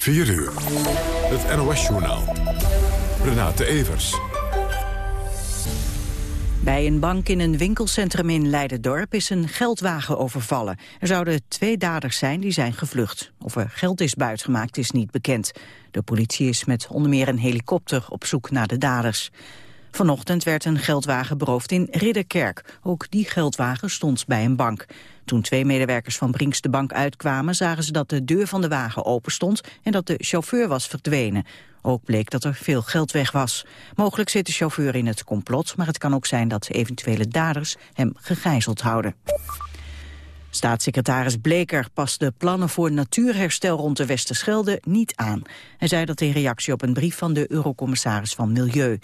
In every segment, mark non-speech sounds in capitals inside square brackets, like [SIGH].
4 uur. Het NOS-journaal. Renate Evers. Bij een bank in een winkelcentrum in Leidendorp is een geldwagen overvallen. Er zouden twee daders zijn die zijn gevlucht. Of er geld is buitgemaakt is niet bekend. De politie is met onder meer een helikopter op zoek naar de daders. Vanochtend werd een geldwagen beroofd in Ridderkerk. Ook die geldwagen stond bij een bank. Toen twee medewerkers van Brinks de bank uitkwamen... zagen ze dat de deur van de wagen open stond en dat de chauffeur was verdwenen. Ook bleek dat er veel geld weg was. Mogelijk zit de chauffeur in het complot... maar het kan ook zijn dat eventuele daders hem gegijzeld houden. Staatssecretaris Bleker past de plannen voor natuurherstel rond de Westerschelde niet aan. Hij zei dat in reactie op een brief van de eurocommissaris van Milieu.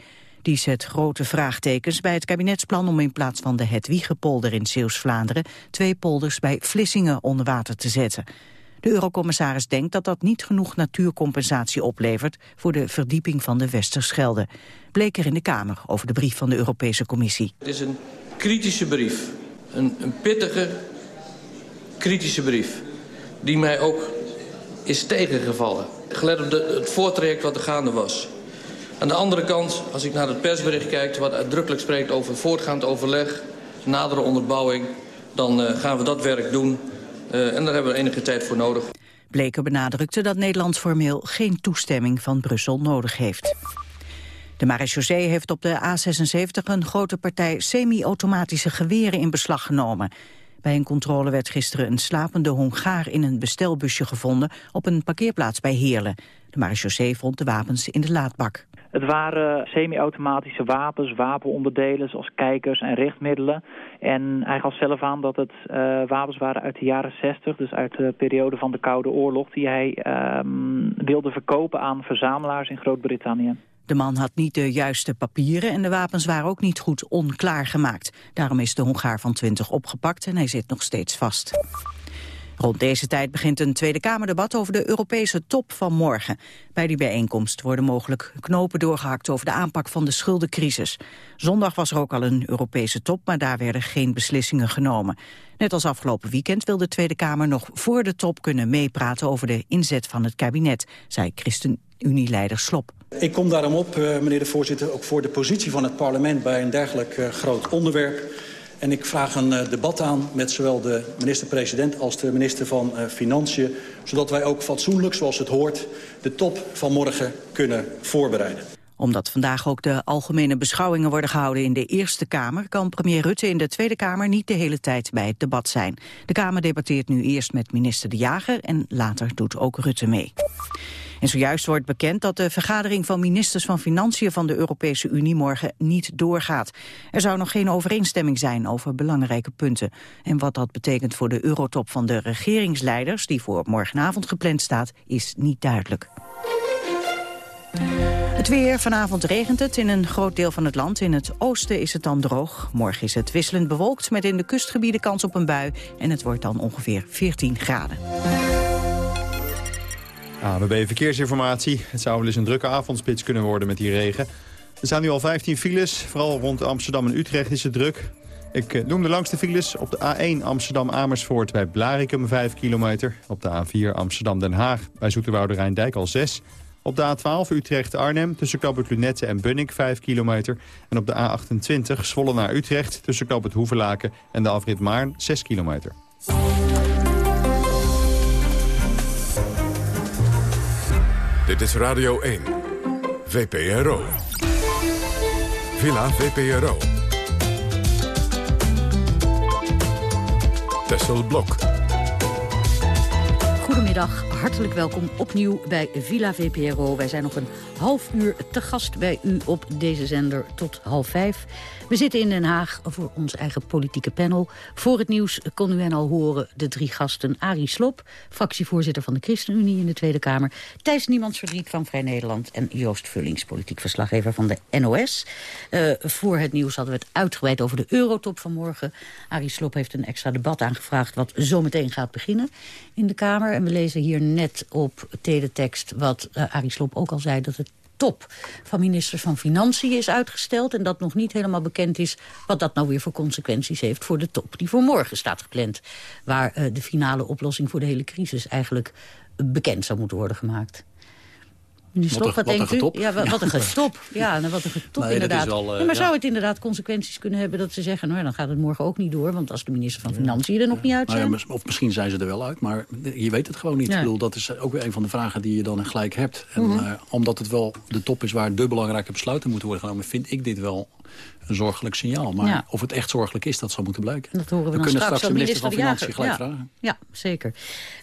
Die zet grote vraagtekens bij het kabinetsplan om in plaats van de Hedwiegepolder in Zeeuws-Vlaanderen twee polders bij Vlissingen onder water te zetten. De eurocommissaris denkt dat dat niet genoeg natuurcompensatie oplevert voor de verdieping van de Westerschelde. Bleek in de Kamer over de brief van de Europese Commissie. Het is een kritische brief, een, een pittige, kritische brief, die mij ook is tegengevallen. Gelet op de, het voortraject wat er gaande was. Aan de andere kant, als ik naar het persbericht kijk... wat uitdrukkelijk spreekt over voortgaand overleg, nadere onderbouwing... dan uh, gaan we dat werk doen uh, en daar hebben we enige tijd voor nodig. Bleker benadrukte dat Nederland formeel geen toestemming van Brussel nodig heeft. De marechaussee heeft op de A76 een grote partij semi-automatische geweren in beslag genomen. Bij een controle werd gisteren een slapende Hongaar in een bestelbusje gevonden op een parkeerplaats bij Heerlen. De marechaussee vond de wapens in de laadbak. Het waren semi-automatische wapens, wapenonderdelen zoals kijkers en richtmiddelen. En hij gaf zelf aan dat het uh, wapens waren uit de jaren 60, dus uit de periode van de Koude Oorlog... die hij um, wilde verkopen aan verzamelaars in Groot-Brittannië. De man had niet de juiste papieren en de wapens waren ook niet goed onklaar gemaakt. Daarom is de Hongaar van 20 opgepakt en hij zit nog steeds vast. Rond deze tijd begint een Tweede Kamerdebat over de Europese top van morgen. Bij die bijeenkomst worden mogelijk knopen doorgehakt over de aanpak van de schuldencrisis. Zondag was er ook al een Europese top, maar daar werden geen beslissingen genomen. Net als afgelopen weekend wil de Tweede Kamer nog voor de top kunnen meepraten over de inzet van het kabinet, zei ChristenUnie-leider Slop. Ik kom daarom op, eh, meneer de voorzitter, ook voor de positie van het parlement bij een dergelijk uh, groot onderwerp. En ik vraag een uh, debat aan met zowel de minister-president als de minister van uh, Financiën. Zodat wij ook fatsoenlijk, zoals het hoort, de top van morgen kunnen voorbereiden omdat vandaag ook de algemene beschouwingen worden gehouden in de Eerste Kamer... kan premier Rutte in de Tweede Kamer niet de hele tijd bij het debat zijn. De Kamer debatteert nu eerst met minister De Jager en later doet ook Rutte mee. En zojuist wordt bekend dat de vergadering van ministers van Financiën van de Europese Unie morgen niet doorgaat. Er zou nog geen overeenstemming zijn over belangrijke punten. En wat dat betekent voor de eurotop van de regeringsleiders, die voor morgenavond gepland staat, is niet duidelijk. Het weer. Vanavond regent het in een groot deel van het land. In het oosten is het dan droog. Morgen is het wisselend bewolkt met in de kustgebieden kans op een bui. En het wordt dan ongeveer 14 graden. ABB Verkeersinformatie. Het zou wel eens een drukke avondspits kunnen worden met die regen. Er staan nu al 15 files. Vooral rond Amsterdam en Utrecht is het druk. Ik eh, noem de langste files op de A1 Amsterdam-Amersfoort bij Blarikum 5 kilometer. Op de A4 Amsterdam-Den Haag bij Zoeterwoude Rijndijk al 6. Op de A12 Utrecht-Arnhem tussen Knoopert Lunette en Bunnik 5 kilometer. En op de A28 Zwolle naar Utrecht tussen Knoopert Hoevelaken en de afrit Maarn 6 kilometer. Dit is Radio 1. VPRO. Villa VPRO. Tessel Blok. Goedemiddag, hartelijk welkom opnieuw bij Villa VPRO. Wij zijn nog een half uur te gast bij u op deze zender tot half vijf. We zitten in Den Haag voor ons eigen politieke panel. Voor het nieuws kon u hen al horen de drie gasten. Arie Slop, fractievoorzitter van de ChristenUnie in de Tweede Kamer. Thijs Niemands Verdriet van Vrij Nederland. En Joost Vullings, politiek verslaggever van de NOS. Eh, voor het nieuws hadden we het uitgebreid over de eurotop van morgen. Arie Slop heeft een extra debat aangevraagd... wat zometeen gaat beginnen in de Kamer. En we lezen hier net op teletext wat uh, Arie Slop ook al zei... dat het top van ministers van Financiën is uitgesteld... en dat nog niet helemaal bekend is wat dat nou weer voor consequenties heeft... voor de top die voor morgen staat gepland. Waar uh, de finale oplossing voor de hele crisis eigenlijk bekend zou moeten worden gemaakt. Wat, denkt u? Ja, wat, een gestop. Ja, wat een getop nee, inderdaad. Wel, uh, ja, maar zou het inderdaad consequenties kunnen hebben dat ze zeggen... nou, dan gaat het morgen ook niet door, want als de minister van Financiën er nog niet uit zijn... Nou of misschien zijn ze er wel uit, maar je weet het gewoon niet. Ik bedoel, dat is ook weer een van de vragen die je dan gelijk hebt. En mm -hmm. uh, omdat het wel de top is waar de belangrijke besluiten moeten worden genomen... vind ik dit wel een zorgelijk signaal. Maar of het echt zorgelijk is, dat zal moeten blijken. Dat horen we, we dan kunnen straks, de minister van Financiën gelijk ja. vragen. Ja, zeker.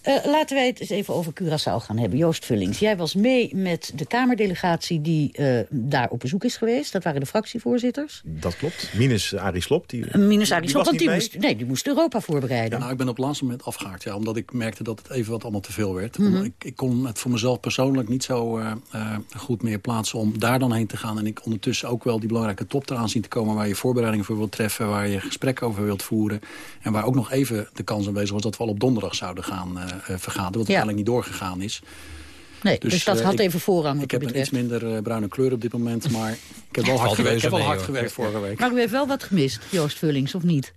Uh, laten wij het eens even over Curaçao gaan hebben. Joost Vullings, jij was mee met de Kamerdelegatie die uh, daar op bezoek is geweest. Dat waren de fractievoorzitters. Dat klopt. Minus Arie Slob. Die, uh, Minus Arie Slob, want die moest, nee, die moest Europa voorbereiden. Ja, nou, ik ben op het laatste moment afgehaakt. Ja, omdat ik merkte dat het even wat allemaal te veel werd. Mm -hmm. ik, ik, kon het voor mezelf persoonlijk niet zo goed meer plaatsen om daar dan heen te gaan. En ik ondertussen ook wel die belangrijke top eraan zien te komen... waar je voorbereiding voor wilt treffen... waar je gesprek over wilt voeren. En waar ook nog even de kans aanwezig was... dat we al op donderdag zouden gaan uh, vergaderen. Wat ja. uiteindelijk niet doorgegaan is. Nee, dus, dus dat uh, had ik, even voorrang. Ik heb een iets minder uh, bruine kleur op dit moment. Maar ik heb wel hard gewerkt, ik heb wel hard gewerkt vorige week. Maar u heeft wel wat gemist, Joost Vullings, of niet?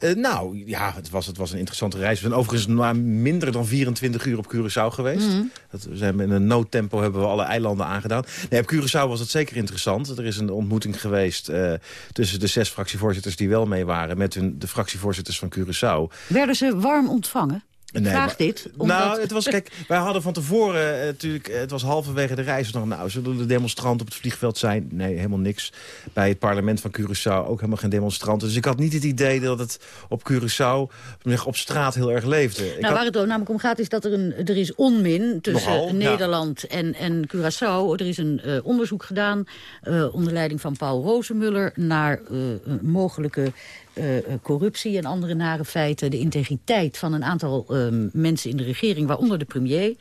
Uh, nou, ja, het was, het was een interessante reis. We zijn overigens maar minder dan 24 uur op Curaçao geweest. Mm -hmm. dat, we zijn in een noodtempo hebben we alle eilanden aangedaan. Nee, op Curaçao was het zeker interessant. Er is een ontmoeting geweest uh, tussen de zes fractievoorzitters die wel mee waren... met hun, de fractievoorzitters van Curaçao. Werden ze warm ontvangen? Nee, Vraag dit. Omdat... Nou, het was, kijk, wij hadden van tevoren uh, natuurlijk, het was halverwege de reis nog, nou, zullen de demonstranten op het vliegveld zijn? Nee, helemaal niks. Bij het parlement van Curaçao ook helemaal geen demonstranten. Dus ik had niet het idee dat het op Curaçao op straat heel erg leefde. Nou, ik had... waar het namelijk om gaat is dat er, een, er is onmin tussen Nogal, Nederland ja. en, en Curaçao. Er is een uh, onderzoek gedaan uh, onder leiding van Paul Rozenmuller naar mogelijke corruptie en andere nare feiten... de integriteit van een aantal uh, mensen in de regering, waaronder de premier,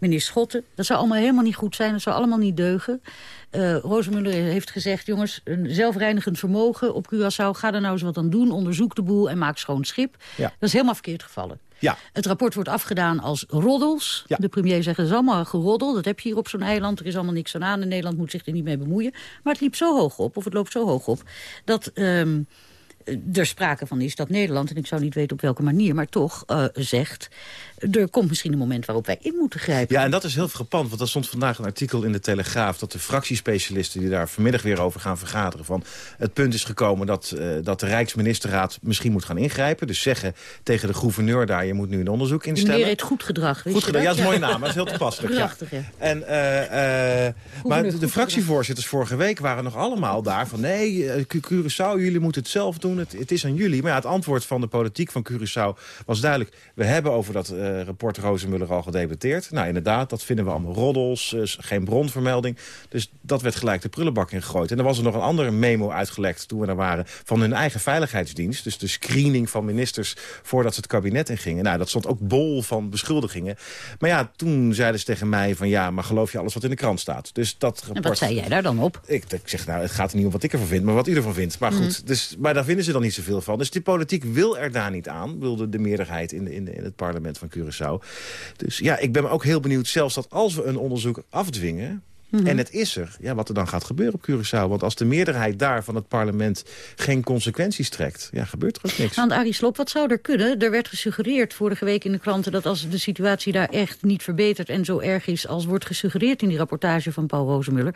meneer Schotten. Dat zou allemaal helemaal niet goed zijn, dat zou allemaal niet deugen. Uh, Rozemuller heeft gezegd, jongens, een zelfreinigend vermogen op Curaçao... ga er nou eens wat aan doen, onderzoek de boel en maak schoon schip. Ja. Dat is helemaal verkeerd gevallen. Ja. Het rapport wordt afgedaan als roddels. Ja. De premier zegt, het is allemaal geroddel. Dat heb je hier op zo'n eiland. Er is allemaal niks aan aan. En Nederland moet zich er niet mee bemoeien. Maar het liep zo hoog op, of het loopt zo hoog op... dat... Um, er sprake van is dat Nederland, en ik zou niet weten op welke manier... maar toch uh, zegt, er komt misschien een moment waarop wij in moeten grijpen. Ja, en dat is heel frappant, want er stond vandaag een artikel in de Telegraaf... dat de fractiespecialisten die daar vanmiddag weer over gaan vergaderen... van het punt is gekomen dat, uh, dat de Rijksministerraad misschien moet gaan ingrijpen. Dus zeggen tegen de gouverneur daar, je moet nu een onderzoek instellen. De meneer heet goed gedrag. Goed gedrag, ja, dat is een mooie naam, dat is heel toepasselijk. Prachtig, ja. En, uh, maar de, de fractievoorzitters vorige week waren nog allemaal daar van... nee, Curaçao, jullie moeten het zelf doen, het, het is aan jullie. Maar ja, het antwoord van de politiek van Curaçao was duidelijk. We hebben over dat uh, rapport Rozenmuller al gedebatteerd. Nou, inderdaad, dat vinden we allemaal roddels, uh, geen bronvermelding. Dus dat werd gelijk de prullenbak ingegooid. En er was er nog een andere memo uitgelekt toen we daar waren... van hun eigen veiligheidsdienst. Dus de screening van ministers voordat ze het kabinet ingingen. Nou, dat stond ook bol van beschuldigingen. Maar ja, toen zeiden ze tegen mij van... ja, maar geloof je alles wat in de krant staat? Dus dat rapport... En wat zei jij daar dan op? Ik, ik zeg, nou, het gaat er niet om wat ik ervan vind, maar wat u ervan vindt. Maar goed, mm. dus, maar daar vinden ze dan niet zoveel van. Dus die politiek wil er daar niet aan, wilde de meerderheid in, in, in het parlement van Curaçao. Dus ja, ik ben me ook heel benieuwd, zelfs dat als we een onderzoek afdwingen... Mm -hmm. En het is er. Ja, wat er dan gaat gebeuren op Curaçao. Want als de meerderheid daar van het parlement geen consequenties trekt... ja, gebeurt er ook niks. Want Arie Slob, wat zou er kunnen? Er werd gesuggereerd vorige week in de kranten... dat als de situatie daar echt niet verbetert en zo erg is... als wordt gesuggereerd in die rapportage van Paul Rozenmuller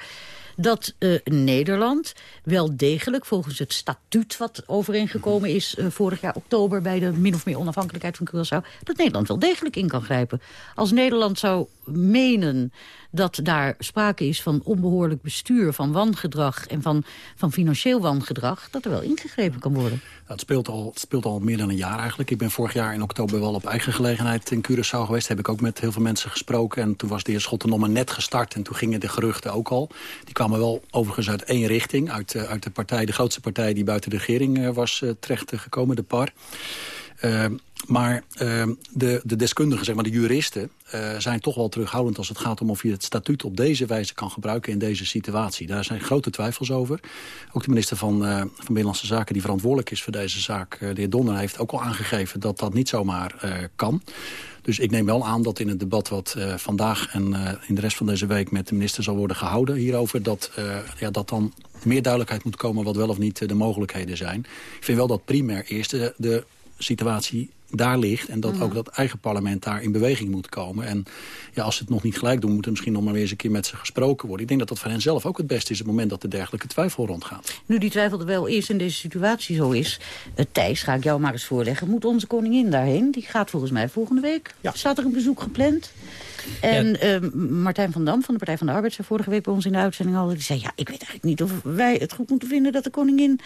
dat uh, Nederland wel degelijk volgens het statuut... wat overeengekomen is uh, vorig jaar oktober... bij de min of meer onafhankelijkheid van Curaçao... dat Nederland wel degelijk in kan grijpen. Als Nederland zou menen dat daar sprake is van onbehoorlijk bestuur... van wangedrag en van, van financieel wangedrag... dat er wel ingegrepen kan worden. Het, speelt al, speelt al meer dan een jaar eigenlijk. Ik ben vorig jaar in oktober wel op eigen gelegenheid in Curaçao geweest. Heb ik ook met heel veel mensen gesproken. En toen was de heer Schotten nog maar net gestart. En toen gingen de geruchten ook al. Die kwamen wel overigens uit één richting. Uit, uh, uit de partij, de grootste partij die buiten de regering uh, was uh, terechtgekomen, de PAR. Uh, maar uh, de, de deskundigen, zeg maar de juristen, uh, zijn toch wel terughoudend als het gaat om of je het statuut op deze wijze kan gebruiken in deze situatie. Daar zijn grote twijfels over. Ook de minister van, uh, van Binnenlandse Zaken die verantwoordelijk is voor deze zaak, de heer Donner, heeft ook al aangegeven dat dat niet zomaar kan. Dus ik neem wel aan dat in het debat wat vandaag en in de rest van deze week met de minister zal worden gehouden hierover, dat, ja, dat dan meer duidelijkheid moet komen wat wel of niet de mogelijkheden zijn. Ik vind wel dat primair eerst de, de situatie daar ligt. En dat Mhm. ook dat eigen parlement daar in beweging moet komen. En ja, als ze het nog niet gelijk doen, moet er misschien nog maar weer eens een keer met ze gesproken worden. Ik denk dat dat voor hen zelf ook het beste is op het moment dat er dergelijke twijfel rondgaat. Nu die twijfel er wel is in deze situatie zo is... Uh, Thijs, ga ik jou maar eens voorleggen. Moet onze koningin daarheen? Die gaat volgens mij volgende week. Ja. Staat er een bezoek gepland? En ja. uh, Martijn van Dam van de Partij van de Arbeid... zei vorige week bij ons in de uitzending al... die zei, ja, ik weet eigenlijk niet of wij het goed moeten vinden... dat de koningin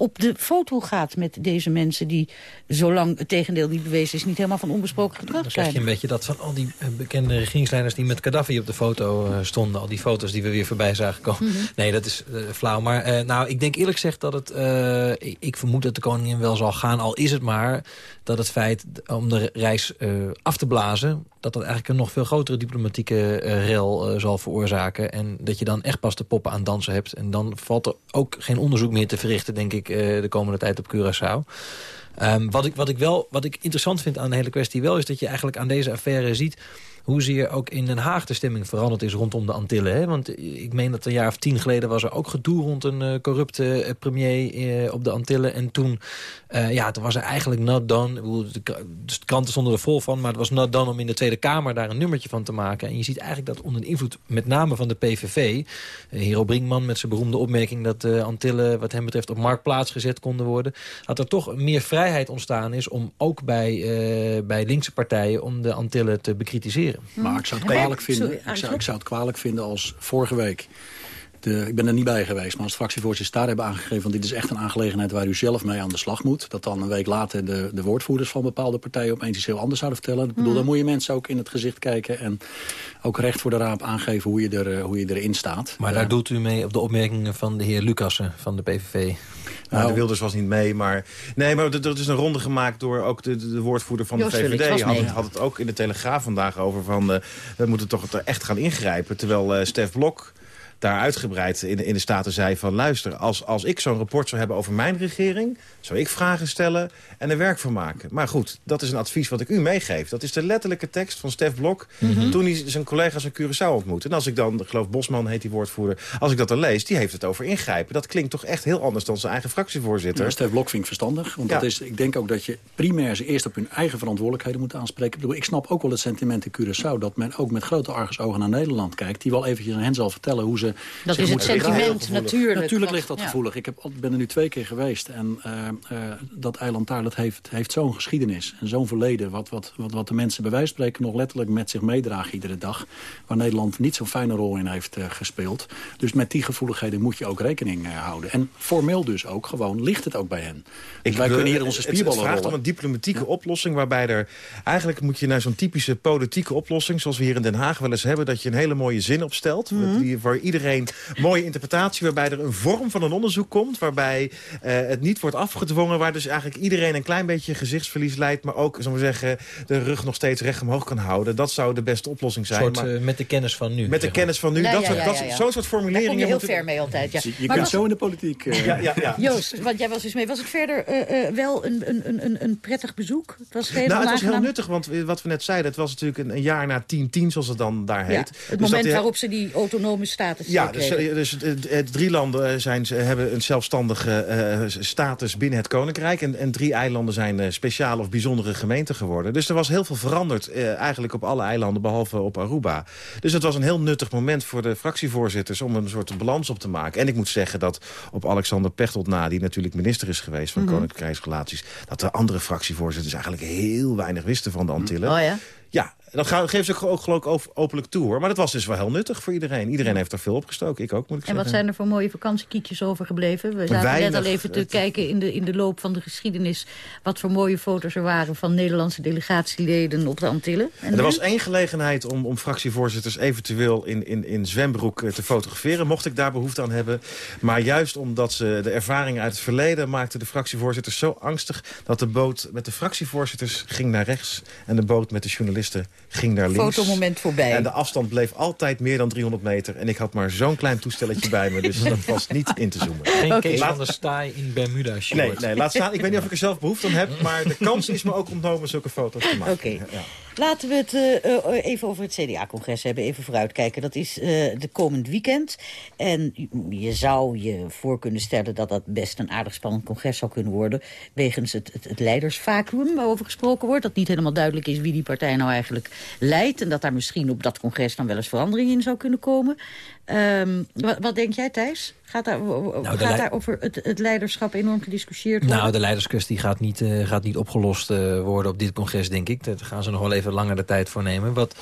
op de foto gaat met deze mensen... die, zolang het tegendeel niet bewezen is... niet helemaal van onbesproken gedrag Dan zijn. krijg je een beetje dat van al die bekende regeringsleiders... die met Gaddafi op de foto uh, stonden. Al die foto's die we weer voorbij zagen komen. Mm -hmm. Nee, dat is uh, flauw. Maar uh, nou, ik denk eerlijk gezegd dat het... ik, ik, vermoed dat de koningin wel zal gaan. Al is het maar dat het feit om de reis af te blazen... dat dat eigenlijk een nog veel grotere diplomatieke rel zal veroorzaken. En dat je dan echt pas de poppen aan dansen hebt. En dan valt er ook geen onderzoek meer te verrichten, denk ik... de komende tijd op Curaçao. Um, wat, ik, wat, ik wel, wat ik interessant vind aan de hele kwestie wel... is dat je eigenlijk aan deze affaire ziet hoezeer ook in Den Haag de stemming veranderd is rondom de Antillen. Hè? Want ik meen dat een jaar of tien geleden was er ook gedoe rond een uh, corrupte uh, premier uh, op de Antillen. En toen, ja, toen was er eigenlijk not done. De, de kranten stonden er vol van, maar het was not done om in de Tweede Kamer daar een nummertje van te maken. En je ziet eigenlijk dat onder invloed met name van de PVV, Hero Brinkman met zijn beroemde opmerking dat de Antillen wat hem betreft op marktplaats gezet konden worden, dat er toch meer vrijheid ontstaan is om ook bij, bij linkse partijen om de Antillen te bekritiseren. Maar ik zou het kwalijk vinden, ik zou, ik zou het kwalijk vinden als vorige week... De, ik ben er niet bij geweest, maar als fractievoorzitters daar hebben aangegeven... van dit is echt een aangelegenheid waar u zelf mee aan de slag moet... dat dan een week later de, de woordvoerders van bepaalde partijen... opeens iets heel anders zouden vertellen. Ik bedoel, Mm. dan moet je mensen ook in het gezicht kijken... en ook recht voor de raap aangeven hoe je, er, hoe je erin staat. Maar daar doelt u mee op de opmerkingen van de heer Lucassen van de PVV... Nou, de Wilders was niet mee, maar... Nee, maar er is een ronde gemaakt door ook de, de, de woordvoerder van Joost de VVD. Had, had, had het ook in de Telegraaf vandaag over van... Uh, we moeten toch echt gaan ingrijpen. Terwijl uh, Stef Blok daar uitgebreid in, in de Staten zei van... luister, als, als ik zo'n rapport zou hebben over mijn regering... zou ik vragen stellen en er werk van maken. Maar goed, dat is een advies wat ik u meegeef. Dat is de letterlijke tekst van Stef Blok... Mm -hmm. toen hij zijn collega's in Curaçao ontmoette. En als ik dan, ik geloof Bosman heet die woordvoerder... als ik dat dan lees, die heeft het over ingrijpen. Dat klinkt toch echt heel anders dan zijn eigen fractievoorzitter. Ja, Stef Blok vind ik verstandig. Want ja. dat is, ik denk ook dat je primair ze eerst op hun eigen verantwoordelijkheden moet aanspreken. Ik, bedoel, ik snap ook wel het sentiment in Curaçao... dat men ook met grote argusogen naar Nederland kijkt... die wel eventjes aan hen zal vertellen hoe ze... Dat is het sentiment, natuurlijk. Natuurlijk ligt dat ja. gevoelig. Ik heb, ben er nu twee keer geweest. En uh, uh, dat eiland daar dat heeft, heeft zo'n geschiedenis en zo'n verleden... Wat, wat, wat, wat de mensen bij wijze van spreken nog letterlijk met zich meedragen iedere dag. Waar Nederland niet zo'n fijne rol in heeft uh, gespeeld. Dus met die gevoeligheden moet je ook rekening houden. En formeel dus ook gewoon, ligt het ook bij hen. Dus ik, wij kunnen hier onze spierballen Het vraagt om een diplomatieke ja. oplossing waarbij er... Eigenlijk moet je naar zo'n typische politieke oplossing... zoals we hier in Den Haag wel eens hebben... dat je een hele mooie zin opstelt... Mm -hmm. waar iedereen mooie interpretatie... waarbij er een vorm van een onderzoek komt... waarbij uh, het niet wordt afgedwongen... waar dus eigenlijk iedereen een klein beetje gezichtsverlies leidt... maar ook, zullen we zeggen, de rug nog steeds recht omhoog kan houden. Dat zou de beste oplossing zijn. Soort, maar, uh, met de kennis van nu. Met de kennis van nu. Dat ja, soort, ja, dat, ja, ja. Zo'n soort formuleringen... Daar kom je heel moeten... ver mee altijd, ja. Je, maar kunt was, zo in de politiek... Uh... Ja, ja, ja. Joost, want jij was dus mee. Was het verder uh, wel een, een, een, een prettig bezoek? Het was nou, het was heel nuttig, want wat we net zeiden... het was natuurlijk een, een jaar na 10-10, zoals het dan daar heet. Ja, het dus moment dat, waarop ze die autonome status Ja, dus, dus het, drie landen zijn, hebben een zelfstandige uh, status binnen het Koninkrijk... En, en drie eilanden zijn speciale of bijzondere gemeenten geworden. Dus er was heel veel veranderd uh, eigenlijk op alle eilanden... behalve op Aruba. Dus het was een heel nuttig moment voor de fractievoorzitters... om een soort balans op te maken. En ik moet zeggen dat op Alexander Pechtold na... die natuurlijk minister is geweest van mm -hmm. Koninkrijksrelaties... dat de andere fractievoorzitters eigenlijk heel weinig wisten van de Antillen. Oh ja? Dat geven ze ook geloof ik openlijk toe hoor. Maar dat was dus wel heel nuttig voor iedereen. Iedereen heeft er veel opgestoken. Ik ook, moet ik en zeggen. wat zijn er voor mooie vakantiekiekjes overgebleven? We zaten Weinig, net al even te kijken in de, in de loop van de geschiedenis... wat voor mooie foto's er waren van Nederlandse delegatieleden op de Antillen. En er was één gelegenheid om, om fractievoorzitters eventueel in, in, in zwembroek te fotograferen. Mocht ik daar behoefte aan hebben. Maar juist omdat ze de ervaringen uit het verleden maakten de fractievoorzitters zo angstig... dat de boot met de fractievoorzitters ging naar rechts en de boot met de journalisten ging naar links. Fotomoment voorbij. En de afstand bleef altijd meer dan 300 meter. En ik had maar zo'n klein toestelletje bij me, dus dat was niet in te zoomen. Geen okay. Kees van Staaij in Bermuda short. Nee, nee, laat staan. Ik weet niet of ik er zelf behoefte aan heb, maar de kans is me ook ontnomen zulke foto's te maken. Oké. Okay. Ja. Laten we het uh, even over het CDA-congres hebben, even vooruitkijken. Dat is uh, de komend weekend. En je zou je voor kunnen stellen dat dat best een aardig spannend congres zou kunnen worden. Wegens het, het, het leidersvacuum waarover gesproken wordt. Dat niet helemaal duidelijk is wie die partij nou eigenlijk leidt. En dat daar misschien op dat congres dan wel eens verandering in zou kunnen komen. Um, wat, wat, denk jij, Thijs? Gaat daar, nou, gaat daar over het, het, leiderschap enorm gediscussieerd worden? Nou, de leiderskwestie gaat niet, uh, gaat niet opgelost uh, worden op dit congres, denk ik. Daar gaan ze nog wel even langer de tijd voor nemen. Wat,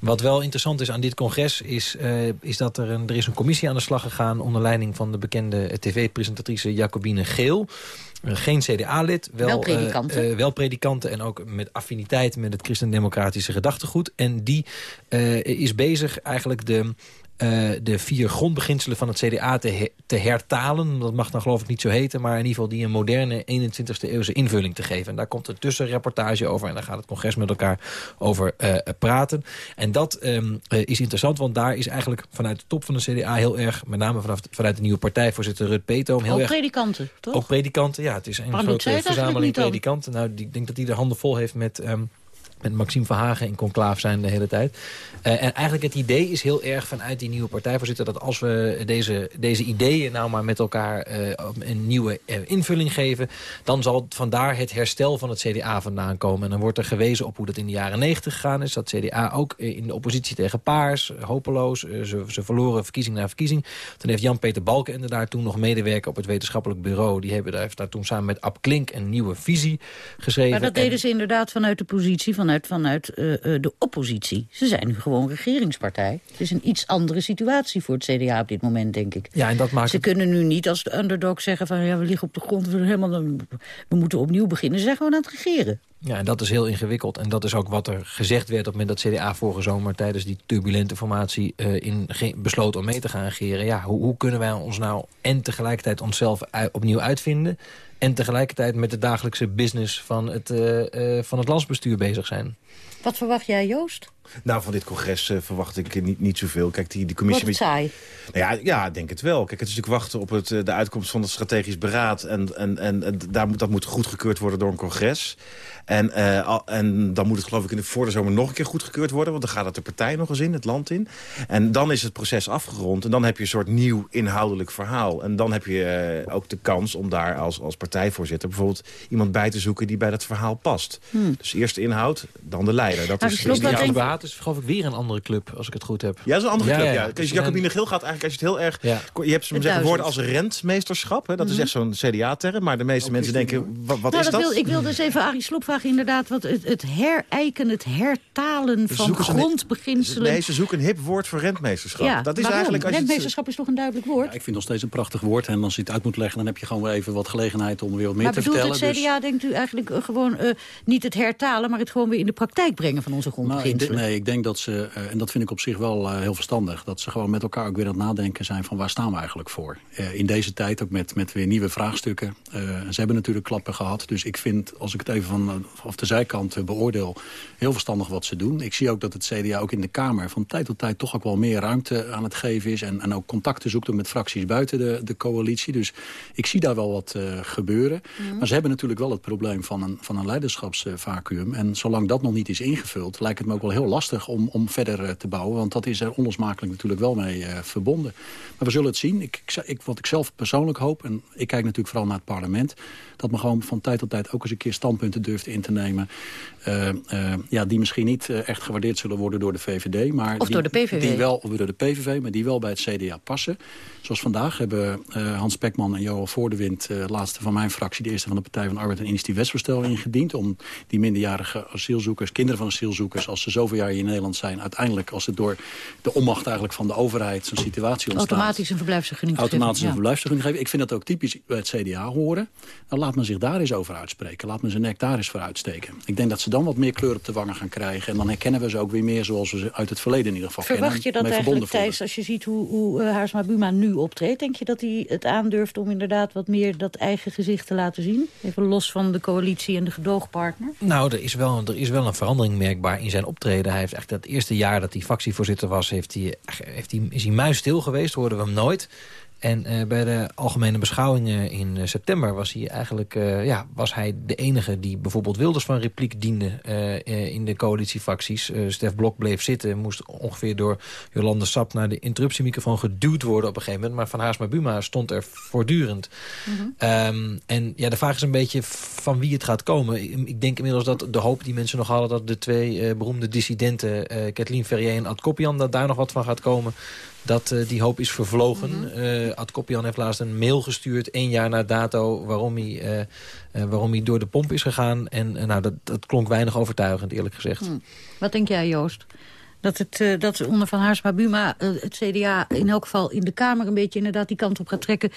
wat wel interessant is aan dit congres is, uh, is dat er, een, er is een commissie aan de slag gegaan... onder leiding van de bekende tv-presentatrice Jacobine Geel... Geen CDA-lid, wel, wel, predikanten. Uh, uh, wel predikanten en ook met affiniteit met het christendemocratische gedachtegoed. En die uh, is bezig eigenlijk de uh, de vier grondbeginselen van het CDA te, te, hertalen. Dat mag dan geloof ik niet zo heten, maar in ieder geval die een moderne 21e eeuwse invulling te geven. En daar komt een tussenreportage over en daar gaat het congres met elkaar over uh, praten. En dat um, uh, is interessant, want daar is eigenlijk vanuit de top van de CDA heel erg, met name vanaf, vanuit de nieuwe partijvoorzitter Rut Peetoom... Heel ook erg, predikanten, toch? Ook predikanten, ja. Het is een grote verzameling predikanten. Nou, ik denk dat hij de handen vol heeft met... Um, met Maxime Verhagen in conclaaf zijn de hele tijd. Uh, en eigenlijk het idee is heel erg vanuit die nieuwe partijvoorzitter... dat als we deze, deze ideeën nou maar met elkaar uh, een nieuwe uh, invulling geven... dan zal vandaar het herstel van het CDA vandaan komen. En dan wordt er gewezen op hoe dat in de jaren negentig gegaan is. Dat CDA ook in de oppositie tegen Paars, hopeloos. ze, ze verloren verkiezing na verkiezing. Toen heeft Jan-Peter Balken daar toen nog medewerker op het wetenschappelijk bureau. Die hebben daar, daar toen samen met Ab Klink een nieuwe visie geschreven. Maar dat deden ze inderdaad vanuit de positie van vanuit, vanuit uh, de oppositie. Ze zijn nu gewoon regeringspartij. Het is een iets andere situatie voor het CDA op dit moment, denk ik. Ja, en dat maakt Ze kunnen nu niet als de underdog zeggen van... ja, we liggen op de grond, we, helemaal, we moeten opnieuw beginnen. Ze zijn gewoon aan het regeren. Ja, en dat is heel ingewikkeld. En dat is ook wat er gezegd werd op het moment dat CDA vorige zomer... tijdens die turbulente formatie uh, in besloot om mee te gaan regeren. Ja, hoe, hoe kunnen wij ons nou en tegelijkertijd onszelf opnieuw uitvinden... en tegelijkertijd met de dagelijkse business van het, uh, uh, van het landsbestuur bezig zijn? Wat verwacht jij, Joost? Nou, van dit congres uh, verwacht ik niet, niet zoveel. Kijk, die, die commissie... Wordt saai? Nou ja, ja, denk het wel. Kijk, het is natuurlijk wachten op het, de uitkomst van het strategisch beraad. En, en, en, en daar moet, dat moet goedgekeurd worden door een congres. En, uh, en dan moet het geloof ik in de voor de zomer nog een keer goedgekeurd worden. Want dan gaat het de partij nog eens in, het land in. En dan is het proces afgerond. En dan heb je een soort nieuw inhoudelijk verhaal. En dan heb je uh, ook de kans om daar als, als partijvoorzitter... bijvoorbeeld iemand bij te zoeken die bij dat verhaal past. Hmm. Dus eerst de inhoud, dan de leider. Dat nou, is, is Beraad is geloof ik weer een andere club, als ik het goed heb. Ja, dat is een andere ja, club, ja. ja. Dus Jacobine Gil gaat eigenlijk, als je het heel erg... Ja. Je hebt zo'n zeggen woorden als rentmeesterschap. Hè? Dat mm -hmm. is echt zo'n CDA-term. Maar de meeste ook mensen denken, wat, wat nou, is dat? Wil, ik wil dus even Arie Slob vragen, inderdaad... wat het, het herijken, het hertalen van grondbeginselen. Een, nee, ze zoeken een hip woord voor rentmeesterschap. Ja, dat is eigenlijk als rentmeesterschap het, is toch een duidelijk woord? Ja, ik vind nog steeds een prachtig woord. En als je het uit moet leggen, dan heb je gewoon weer even wat gelegenheid om weer wat meer maar te vertellen. Maar bedoelt het CDA, dus... denkt u eigenlijk uh, gewoon uh, niet het hertalen... maar het gewoon weer in de praktijk brengen van onze grondbeginselen? Nou, ik nee, ik denk dat ze, uh, en dat vind ik op zich wel heel verstandig... dat ze gewoon met elkaar ook weer aan het nadenken zijn van waar staan we eigenlijk voor. in deze tijd ook met, met weer nieuwe vraagstukken. ze hebben natuurlijk klappen gehad. Dus ik vind, als ik het even van, of de zijkant beoordeel... heel verstandig wat ze doen. Ik zie ook dat het CDA ook in de Kamer van tijd tot tijd... toch ook wel meer ruimte aan het geven is. En, en ook contacten zoekt met fracties buiten de, de coalitie. Dus ik zie daar wel wat uh, gebeuren. Mm. Maar ze hebben natuurlijk wel het probleem van een, van een leiderschapsvacuum. En zolang dat nog niet is ingevuld... lijkt het me ook wel heel lastig om, om verder uh, te bouwen. Want dat is er onlosmakelijk natuurlijk wel mee uh, verbonden. Maar we zullen het zien. Ik, ik, wat ik zelf persoonlijk hoop... en ik kijk natuurlijk vooral naar het parlement... dat men gewoon van tijd tot tijd ook eens een keer standpunten durft in te nemen... Uh, uh, ja, die misschien niet echt gewaardeerd zullen worden door de VVD. Maar of die, door de PVV. Die wel, of door de PVV, maar die wel bij het CDA passen. Zoals vandaag hebben Hans Pekman en Johan Voordewind... laatste van mijn fractie, de eerste van de Partij van Arbeid... een initiatief wetsvoorstel ingediend... om die minderjarige asielzoekers, kinderen van asielzoekers... als ze zoveel jaar in Nederland zijn... uiteindelijk als het door de onmacht eigenlijk van de overheid... zo'n situatie ontstaat... Automatisch een verblijfsvergunning Automatisch een ja. verblijfsvergunning geven. Ik vind dat ook typisch bij het CDA horen. Dan laat men zich daar eens over uitspreken. Laat men zijn nek daar eens voor uitsteken. Ik denk dat ze dan wat meer kleur op de wangen gaan krijgen. En dan herkennen we ze ook weer meer zoals we ze uit het verleden in ieder geval Verwacht kennen. Verwacht je dat eigenlijk, Thijs, als je ziet hoe, hoe uh, Haarsma Buma nu optreedt... denk je dat hij het aandurft om inderdaad wat meer dat eigen gezicht te laten zien? Even los van de coalitie en de gedoogpartner? Nou, er is wel, er is wel een verandering merkbaar in zijn optreden. Hij heeft echt dat eerste jaar dat hij fractievoorzitter was... Heeft hij, heeft hij, is hij muisstil geweest, hoorden we hem nooit... En uh, bij de algemene beschouwingen in uh, september was hij eigenlijk uh, ja, was hij de enige die bijvoorbeeld Wilders van repliek diende in de coalitiefacties. Stef Blok bleef zitten, moest ongeveer door Jolande Sap naar de interruptiemicrofoon geduwd worden op een gegeven moment. Maar Van Haarsma Buma stond er voortdurend. Mm -hmm. um, en ja, de vraag is een beetje van wie het gaat komen. Ik denk inmiddels dat de hoop die mensen nog hadden dat de twee beroemde dissidenten, Kathleen Ferrier en Ad Kopian, dat daar nog wat van gaat komen dat uh, die hoop is vervlogen. Mm -hmm. uh, Ad Kopian heeft laatst een mail gestuurd, één jaar na dato... waarom hij, uh, waarom hij door de pomp is gegaan. En nou, dat, dat klonk weinig overtuigend, eerlijk gezegd. Mm. Wat denk jij, Joost? Dat, het, uh, dat onder Van Haarsma Buma uh, het CDA in elk geval in de Kamer... een beetje inderdaad die kant op gaat trekken...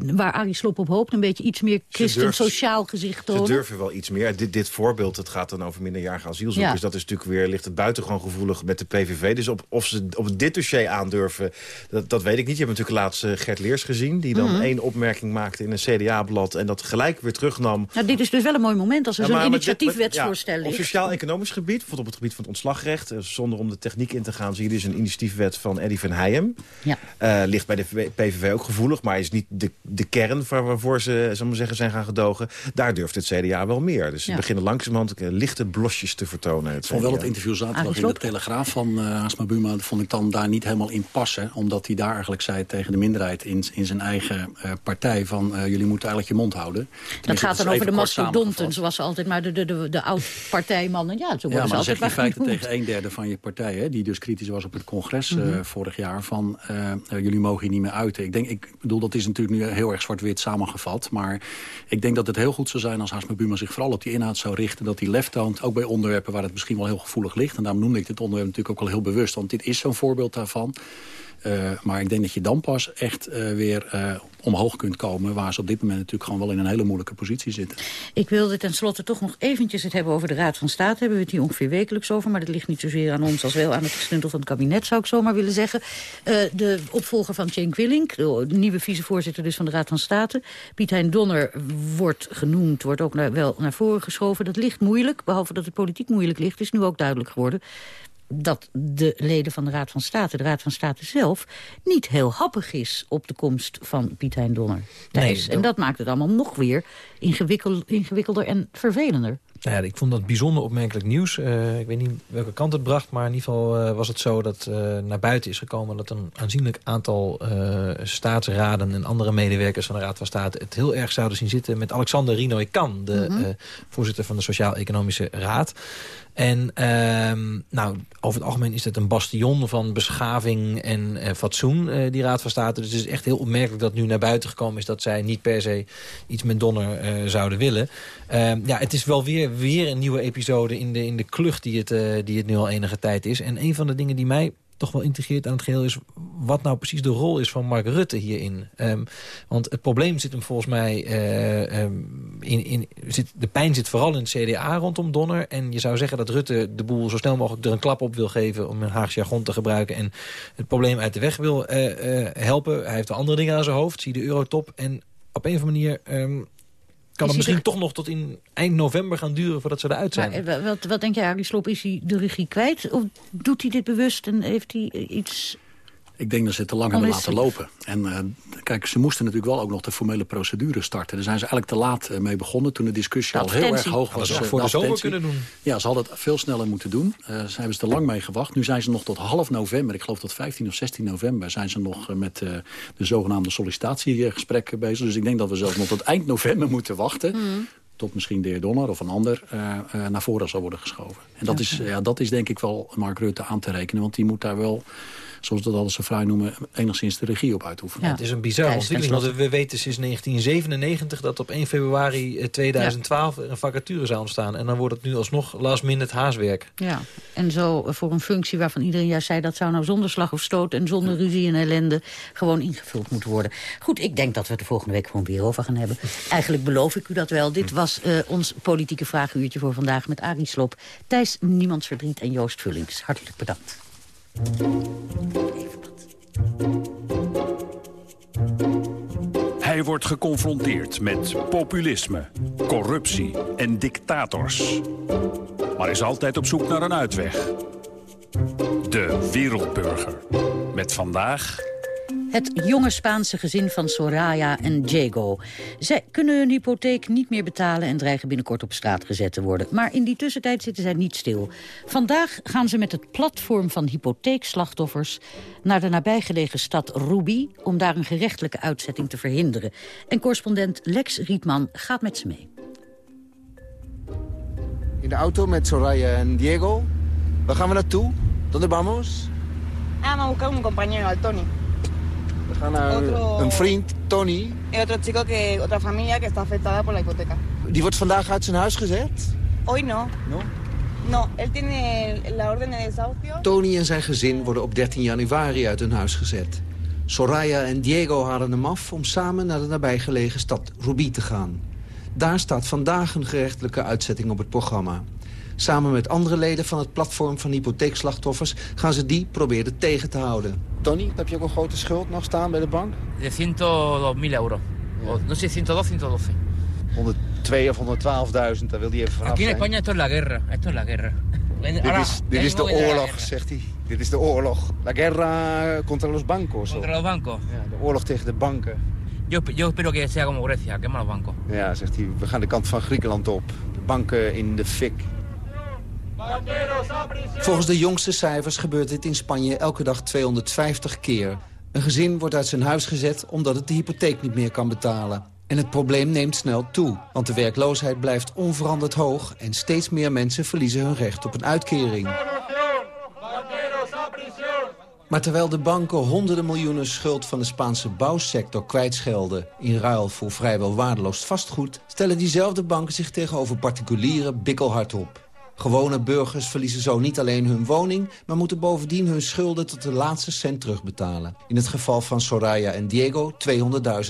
waar Arie Slob op hoopt. Een beetje iets meer christen-sociaal gezicht tonen. Ze durven wel iets meer. Dit, dit voorbeeld, het gaat dan over minderjarige asielzoekers... Ja. dat is natuurlijk weer, ligt het buitengewoon gevoelig met de PVV. Dus op, of ze op dit dossier aandurven, dat, dat weet ik niet. Je hebt natuurlijk laatst uh, Gert Leers gezien... die dan mm -hmm. één opmerking maakte in een CDA-blad... en dat gelijk weer terugnam. Nou, dit is dus wel een mooi moment als er ja, zo'n initiatiefwetsvoorstel ja, ligt. Op sociaal-economisch gebied, bijvoorbeeld op het gebied van het ontslagrecht... zonder om de techniek in te gaan, zie je dus een initiatiefwet van Eddie van Heijem. Ja. Uh, ligt bij de PVV ook gevoelig, maar is niet de, de kern waar, waarvoor ze zal maar zeggen, zijn gaan gedogen. Daar durft het CDA wel meer. Dus ze ja. beginnen langzamerhand uh, lichte blosjes te vertonen. Ik vond wel het interview zaterdag in de Telegraaf van uh, Haasma Buma... vond ik dan daar niet helemaal in passen. Omdat hij daar eigenlijk zei tegen de minderheid in, in zijn eigen uh, partij... van jullie moeten eigenlijk je mond houden. Tenminste, dat gaat dan over de mastodonten, zoals ze altijd maar de, de, de, de oud-partijmannen... Ja, zo ja, maar ze dan zeg je in feite tegen een derde van je partij... Hè, die dus kritisch was op het congres Mhm. uh, vorig jaar... van uh, jullie mogen hier niet meer uiten. Ik, denk, ik bedoel, dat is natuurlijk nu heel erg zwart-wit samengevat. Maar ik denk dat het heel goed zou zijn als Haasma Buma zich vooral op die inhoud zou richten. Dat hij lef toont, ook bij onderwerpen waar het misschien wel heel gevoelig ligt. En daarom noemde ik dit onderwerp natuurlijk ook wel heel bewust. Want dit is zo'n voorbeeld daarvan. Uh, maar ik denk dat je dan pas echt uh, weer uh, omhoog kunt komen... waar ze op dit moment natuurlijk gewoon wel in een hele moeilijke positie zitten. Ik wilde tenslotte toch nog eventjes het hebben over de Raad van State. Hebben we het hier ongeveer wekelijks over. Maar dat ligt niet zozeer aan ons als wel aan het gestuntel van het kabinet... zou ik zomaar willen zeggen. de opvolger van Cenk Willink, de nieuwe vicevoorzitter dus van de Raad van State... Piet Hein Donner wordt genoemd, wordt ook wel naar voren geschoven. Dat ligt moeilijk, behalve dat het politiek moeilijk ligt... is nu ook duidelijk geworden dat de leden van de Raad van State, de Raad van State zelf... niet heel happig is op de komst van Piet Hein Donner. Nee. En dat maakt het allemaal nog weer ingewikkel, ingewikkelder en vervelender. Nou ja, ik vond dat bijzonder opmerkelijk nieuws. Uh, ik weet niet welke kant het bracht, maar in ieder geval uh, was het zo dat uh, naar buiten is gekomen... dat een aanzienlijk aantal staatsraden en andere medewerkers van de Raad van State... het heel erg zouden zien zitten met Alexander Rinoy Kan... de mm -hmm. voorzitter van de Sociaal-Economische Raad. En uh, nou, over het algemeen is het een bastion van beschaving en fatsoen, die Raad van State. Dus het is echt heel opmerkelijk dat nu naar buiten gekomen is... dat zij niet per se iets met Donner zouden willen. ja, het is wel weer, weer een nieuwe episode in de, in de klucht die het, die het nu al enige tijd is. En een van de dingen die mij toch wel integreert aan het geheel is... wat nou precies de rol is van Mark Rutte hierin. Um, want het probleem zit hem volgens mij... Uh, um, in, in, zit, de pijn zit vooral in het CDA rondom Donner. En je zou zeggen dat Rutte de boel zo snel mogelijk er een klap op wil geven... om een Haagse jargon te gebruiken... en het probleem uit de weg wil helpen. Hij heeft andere dingen aan zijn hoofd. Zie de eurotop. En op een of andere manier... kan het misschien toch nog tot in eind november gaan duren voordat ze eruit zijn. Maar, wat, wat denk jij, Arie Slob, is hij de regie kwijt? Of doet hij dit bewust en heeft hij iets... Ik denk dat ze het te lang hebben laten lopen. En uh, kijk, ze moesten natuurlijk wel ook nog de formele procedure starten. Daar zijn ze eigenlijk te laat uh, mee begonnen toen de discussie de al heel erg hoog was. Dat uh, voor de, de zomer kunnen doen. Ja, ze hadden het veel sneller moeten doen. Uh, ze hebben ze te lang mee gewacht. Nu zijn ze nog tot half november, ik geloof tot 15 of 16 november... zijn ze nog met de zogenaamde sollicitatiegesprekken bezig. Dus ik denk dat we zelfs nog tot eind november moeten wachten... Mm tot misschien de heer Donner of een ander uh, uh, naar voren zal worden geschoven. En dat, ja, is, ja, dat is denk ik wel Mark Rutte aan te rekenen. Want die moet daar wel, zoals we dat altijd zo vrij noemen... enigszins de regie op uitoefenen. Ja. Het is een bizarre ontwikkeling. Want we weten sinds 1997 dat op 1 februari 2012 ja. er een vacature zou ontstaan. En dan wordt het nu alsnog last minute haaswerk. Ja, en zo voor een functie waarvan iedereen juist zei... dat zou nou zonder slag of stoot en zonder ruzie en ellende... gewoon ingevuld moeten worden. Goed, ik denk dat we het de volgende week gewoon weer over gaan hebben. [LAUGHS] Eigenlijk beloof ik u dat wel. Dit was uh, ons politieke vragenuurtje voor vandaag met Arie Slob, Thijs Niemands Verdriet en Joost Vullings. Hartelijk bedankt. Hij wordt geconfronteerd met populisme, corruptie en dictators. Maar is altijd op zoek naar een uitweg. De Wereldburger. Met vandaag... Het jonge Spaanse gezin van Soraya en Diego. Zij kunnen hun hypotheek niet meer betalen en dreigen binnenkort op straat gezet te worden. Maar in die tussentijd zitten zij niet stil. Vandaag gaan ze met het platform van hypotheekslachtoffers naar de nabijgelegen stad Ruby om daar een gerechtelijke uitzetting te verhinderen. En correspondent Lex Rietman gaat met ze mee. In de auto met Soraya en Diego. Waar gaan we naartoe? ¿Dónde vamos? Ah, vamos a buscar un compañero, al Tony. We gaan naar Otro- een vriend, Tony. Y otro chico, que otra familia que está afectada por la hipoteca. Die wordt vandaag uit zijn huis gezet. Hoy no. No? No, él tiene la orden de desahucio. Tony en zijn gezin worden op 13 januari uit hun huis gezet. Soraya en Diego halen hem af om samen naar de nabijgelegen stad Ruby te gaan. Daar staat vandaag een gerechtelijke uitzetting op het programma. Samen met andere leden van het platform van hypotheekslachtoffers... gaan ze die proberen tegen te houden. Tony, heb je ook een grote schuld nog staan bij de bank? De 102.000 euro. O, no sé, 102, 112. 102 of 112.000, daar wil hij even vanaf Aquí en zijn. España esto es la guerra. Esto es la guerra. Dit is, dit is de oorlog, zegt hij. Dit is de oorlog. La guerra contra los bancos. Contra los bancos. Ja, de oorlog tegen de banken. Yo, yo espero que sea como Grecia, quema los bancos. Ja, zegt hij, we gaan de kant van Griekenland op. De banken in de fik. Volgens de jongste cijfers gebeurt dit in Spanje elke dag 250 keer. Een gezin wordt uit zijn huis gezet omdat het de hypotheek niet meer kan betalen. En het probleem neemt snel toe, want de werkloosheid blijft onveranderd hoog... en steeds meer mensen verliezen hun recht op een uitkering. Maar terwijl de banken honderden miljoenen schuld van de Spaanse bouwsector kwijtschelden... in ruil voor vrijwel waardeloos vastgoed... stellen diezelfde banken zich tegenover particulieren bikkelhard op. Gewone burgers verliezen zo niet alleen hun woning... maar moeten bovendien hun schulden tot de laatste cent terugbetalen. In het geval van Soraya en Diego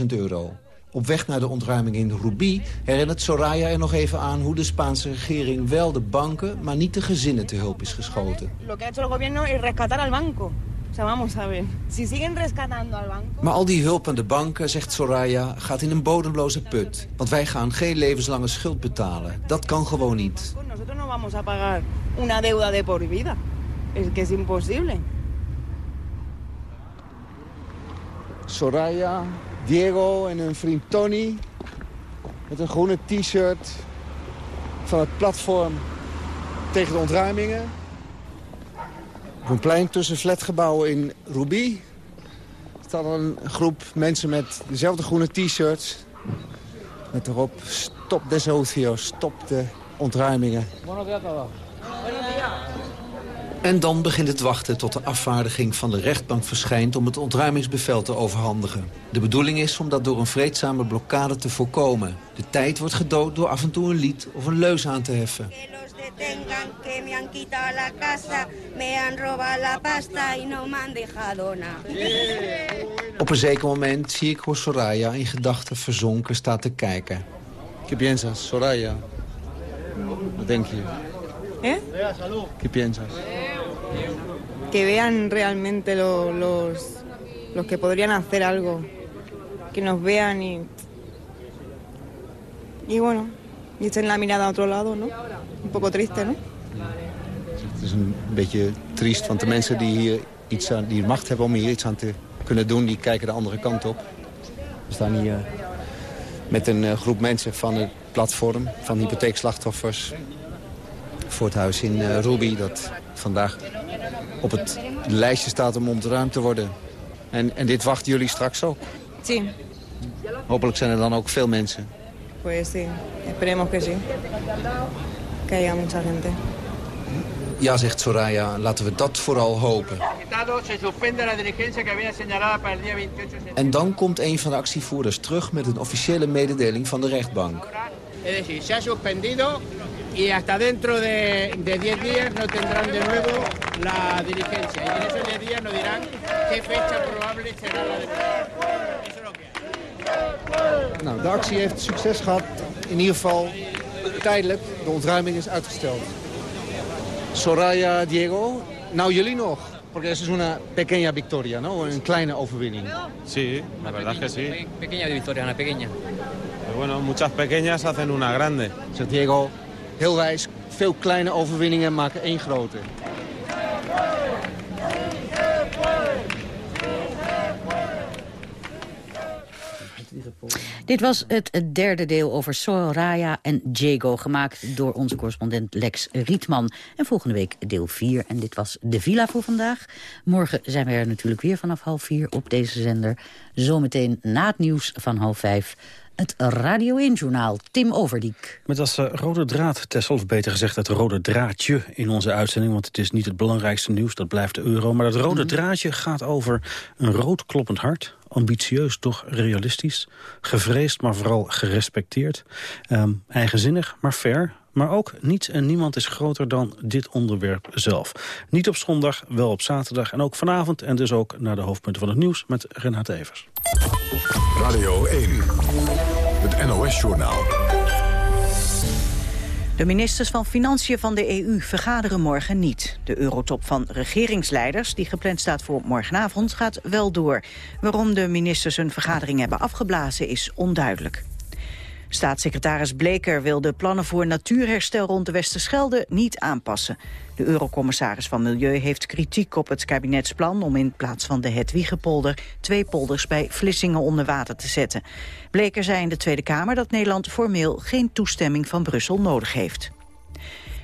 200.000 euro. Op weg naar de ontruiming in Ruby herinnert Soraya er nog even aan... hoe de Spaanse regering wel de banken, maar niet de gezinnen te hulp is geschoten. Lo el gobierno es rescatar al banco. O sea, vamos a ver. Si siguen rescatando al banco... Maar al die hulp aan de banken, zegt Soraya, gaat in een bodemloze put. Want wij gaan geen levenslange schuld betalen. Dat kan gewoon niet. Nosotros no vamos a pagar una deuda de por vida. Es que es imposible. Soraya, Diego en hun vriend Tony... met een groene t-shirt van het platform tegen de ontruimingen. Op een plein tussen flatgebouwen in Ruby... staat een groep mensen met dezelfde groene t-shirts... met erop stop desahucio, stop de ontruimingen. En dan begint het wachten tot de afvaardiging van de rechtbank verschijnt... om het ontruimingsbevel te overhandigen. De bedoeling is om dat door een vreedzame blokkade te voorkomen. De tijd wordt gedood door af en toe een lied of een leus aan te heffen. que. Op een zeker moment zie ik hoe Soraya in gedachten verzonken staat te kijken. ¿Qué piensas, Soraya? Wat denk je? ¿Eh? ¿Qué piensas? Que vean realmente lo- los, los que podrían hacer algo. Que nos vean y... Y bueno, y echen la mirada a otro lado, ¿no? Un poco triste, ¿no? Het is een beetje triest, want de mensen die hier iets aan, die macht hebben om hier iets aan te kunnen doen, die kijken de andere kant op. We staan hier met een eh, groep mensen van het platform van hypotheekslachtoffers voor het huis in eh, Ruby, dat vandaag op het lijstje staat om ontruimd te worden. En, en dit wachten jullie straks ook. Sí, Hopelijk zijn er dan ook veel mensen. pues sí, esperemos que sí. Que haya mucha gente. Ja, zegt Soraya, laten we dat vooral hopen. se suspende la diligencia que había señalada para el día 28 de septiembre. En dan komt een van de actievoerders terug met een officiële mededeling van de rechtbank. Es decir, se ha suspendido y hasta dentro de, de 10 días no tendrán de nuevo la diligencia. Y en esos 10 días nos dirán qué fecha probable será la diligencia. Eso es lo que hay. Nou, de actie heeft succes gehad. In ieder geval tijdelijk. De ontruiming is uitgesteld. Soraya, Diego, nou jullie nog. Porque eso es una pequeña victoria, ¿no? Een kleine overwinning. Sí, la verdad es que sí. Pequeña victoria, una pequeña. Pero bueno, muchas pequeñas hacen una grande. Diego, heel wijs. Veel kleine overwinningen maken één grote. Dit was het derde deel over Soraya en Jago... gemaakt door onze correspondent Lex Rietman. En volgende week deel 4. En dit was de Villa voor vandaag. Morgen zijn we er natuurlijk weer vanaf half vier op deze zender. Zometeen na het nieuws van half vijf het Radio 1-journaal. Tim Overdiek. Met als uh, rode draad, Tessel, of beter gezegd het rode draadje in onze uitzending... want het is niet het belangrijkste nieuws, dat blijft de euro... maar het rode mhm. draadje gaat over een rood kloppend hart... ambitieus, toch realistisch, gevreesd, maar vooral gerespecteerd... Um, eigenzinnig, maar fair, maar ook niets en niemand is groter dan dit onderwerp zelf. Niet op zondag, wel op zaterdag en ook vanavond... en dus ook naar de hoofdpunten van het nieuws met Renate Evers. Radio 1, het NOS-journaal. De ministers van Financiën van de EU vergaderen morgen niet. De eurotop van regeringsleiders, die gepland staat voor morgenavond, gaat wel door. Waarom de ministers hun vergadering hebben afgeblazen is onduidelijk. Staatssecretaris Bleker wil de plannen voor natuurherstel rond de Westerschelde niet aanpassen. De eurocommissaris van Milieu heeft kritiek op het kabinetsplan om in plaats van de Hetwiegepolder twee polders bij Vlissingen onder water te zetten. Bleker zei in de Tweede Kamer dat Nederland formeel geen toestemming van Brussel nodig heeft.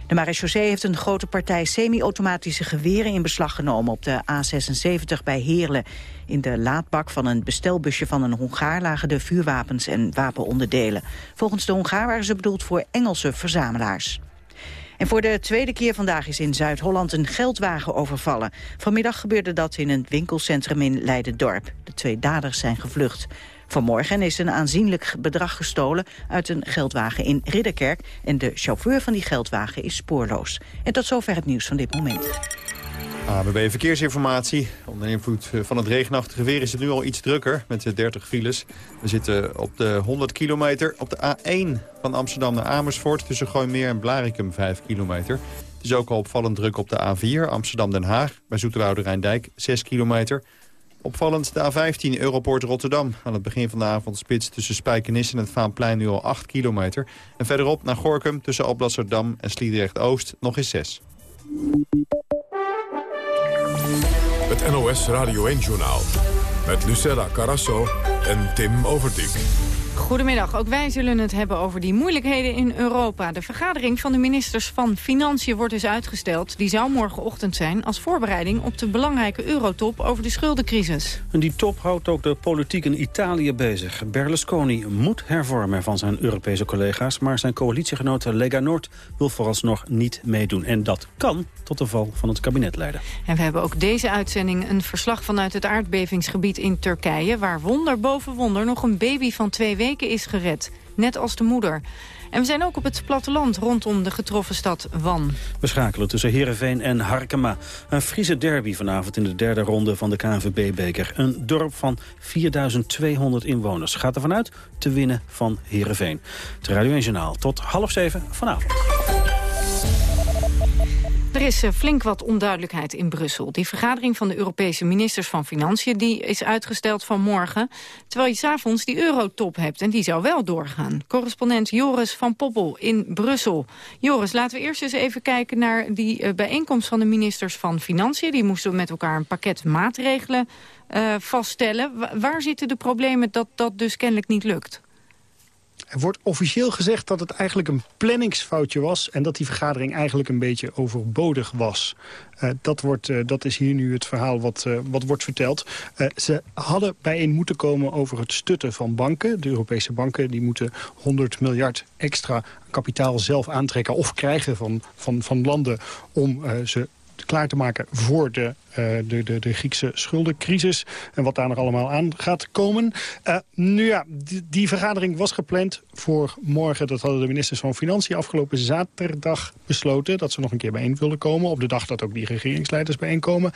De marechaussee heeft een grote partij semi-automatische geweren in beslag genomen op de A76 bij Heerlen. In de laadbak van een bestelbusje van een Hongaar lagen de vuurwapens en wapenonderdelen. Volgens de Hongaar waren ze bedoeld voor Engelse verzamelaars. En voor de tweede keer vandaag is in Zuid-Holland een geldwagen overvallen. Vanmiddag gebeurde dat in een winkelcentrum in Leiden-dorp. De twee daders zijn gevlucht. Vanmorgen is een aanzienlijk bedrag gestolen uit een geldwagen in Ridderkerk. En de chauffeur van die geldwagen is spoorloos. En tot zover het nieuws van dit moment. ABB Verkeersinformatie. Onder invloed van het regenachtige weer is het nu al iets drukker met 30 files. We zitten op de 100 kilometer op de A1 van Amsterdam naar Amersfoort... tussen Gooimeer en Blarikum 5 kilometer. Het is ook al opvallend druk op de A4 Amsterdam-Den Haag... bij Zoeterwoude Rijndijk 6 kilometer. Opvallend de A15 Europoort Rotterdam. Aan het begin van de avondspits tussen Spijkenis en het Vaanplein nu al 8 kilometer. En verderop naar Gorkum tussen Alblasserdam en Sliedrecht-Oost nog eens 6. Het NOS Radio 1-journaal. Met Lucella Carasso en Tim Overdijk. Goedemiddag, ook wij zullen het hebben over die moeilijkheden in Europa. De vergadering van de ministers van Financiën wordt dus uitgesteld. Die zou morgenochtend zijn als voorbereiding op de belangrijke eurotop over de schuldencrisis. En die top houdt ook de politiek in Italië bezig. Berlusconi moet hervormen van zijn Europese collega's... maar zijn coalitiegenote Lega Nord wil vooralsnog niet meedoen. En dat kan tot de val van het kabinet leiden. En we hebben ook deze uitzending een verslag vanuit het aardbevingsgebied in Turkije... waar wonder boven wonder nog een baby van twee weken is gered. Net als de moeder. En we zijn ook op het platteland rondom de getroffen stad Wan. We schakelen tussen Heerenveen en Harkema. Een Friese derby vanavond in de derde ronde van de KNVB-beker. Een dorp van 4200 inwoners gaat ervan uit te winnen van Heerenveen. Het Radio 1 Journaal tot half zeven vanavond. Er is eh, flink wat onduidelijkheid in Brussel. Die vergadering van de Europese ministers van Financiën die is uitgesteld van morgen. Terwijl je s'avonds die eurotop hebt en die zou wel doorgaan. Correspondent Joris van Poppel in Brussel. Joris, laten we eerst eens even kijken naar die uh, bijeenkomst van de ministers van Financiën. Die moesten met elkaar een pakket maatregelen uh, vaststellen. waar zitten de problemen dat dat dus kennelijk niet lukt? Er wordt officieel gezegd dat het eigenlijk een planningsfoutje was... en dat die vergadering eigenlijk een beetje overbodig was. Uh, dat, wordt, uh, dat is hier nu het verhaal wat, uh, wat wordt verteld. ze hadden bijeen moeten komen over het stutten van banken. De Europese banken die moeten 100 miljard extra kapitaal zelf aantrekken... of krijgen van, van, van landen om ze klaar te maken voor de, uh, de, de, de, Griekse schuldencrisis. En wat daar nog allemaal aan gaat komen. Uh, nu ja, die, die, vergadering was gepland voor morgen. Dat hadden de ministers van Financiën afgelopen zaterdag besloten. Dat ze nog een keer bijeen wilden komen. Op de dag dat ook die regeringsleiders bijeenkomen.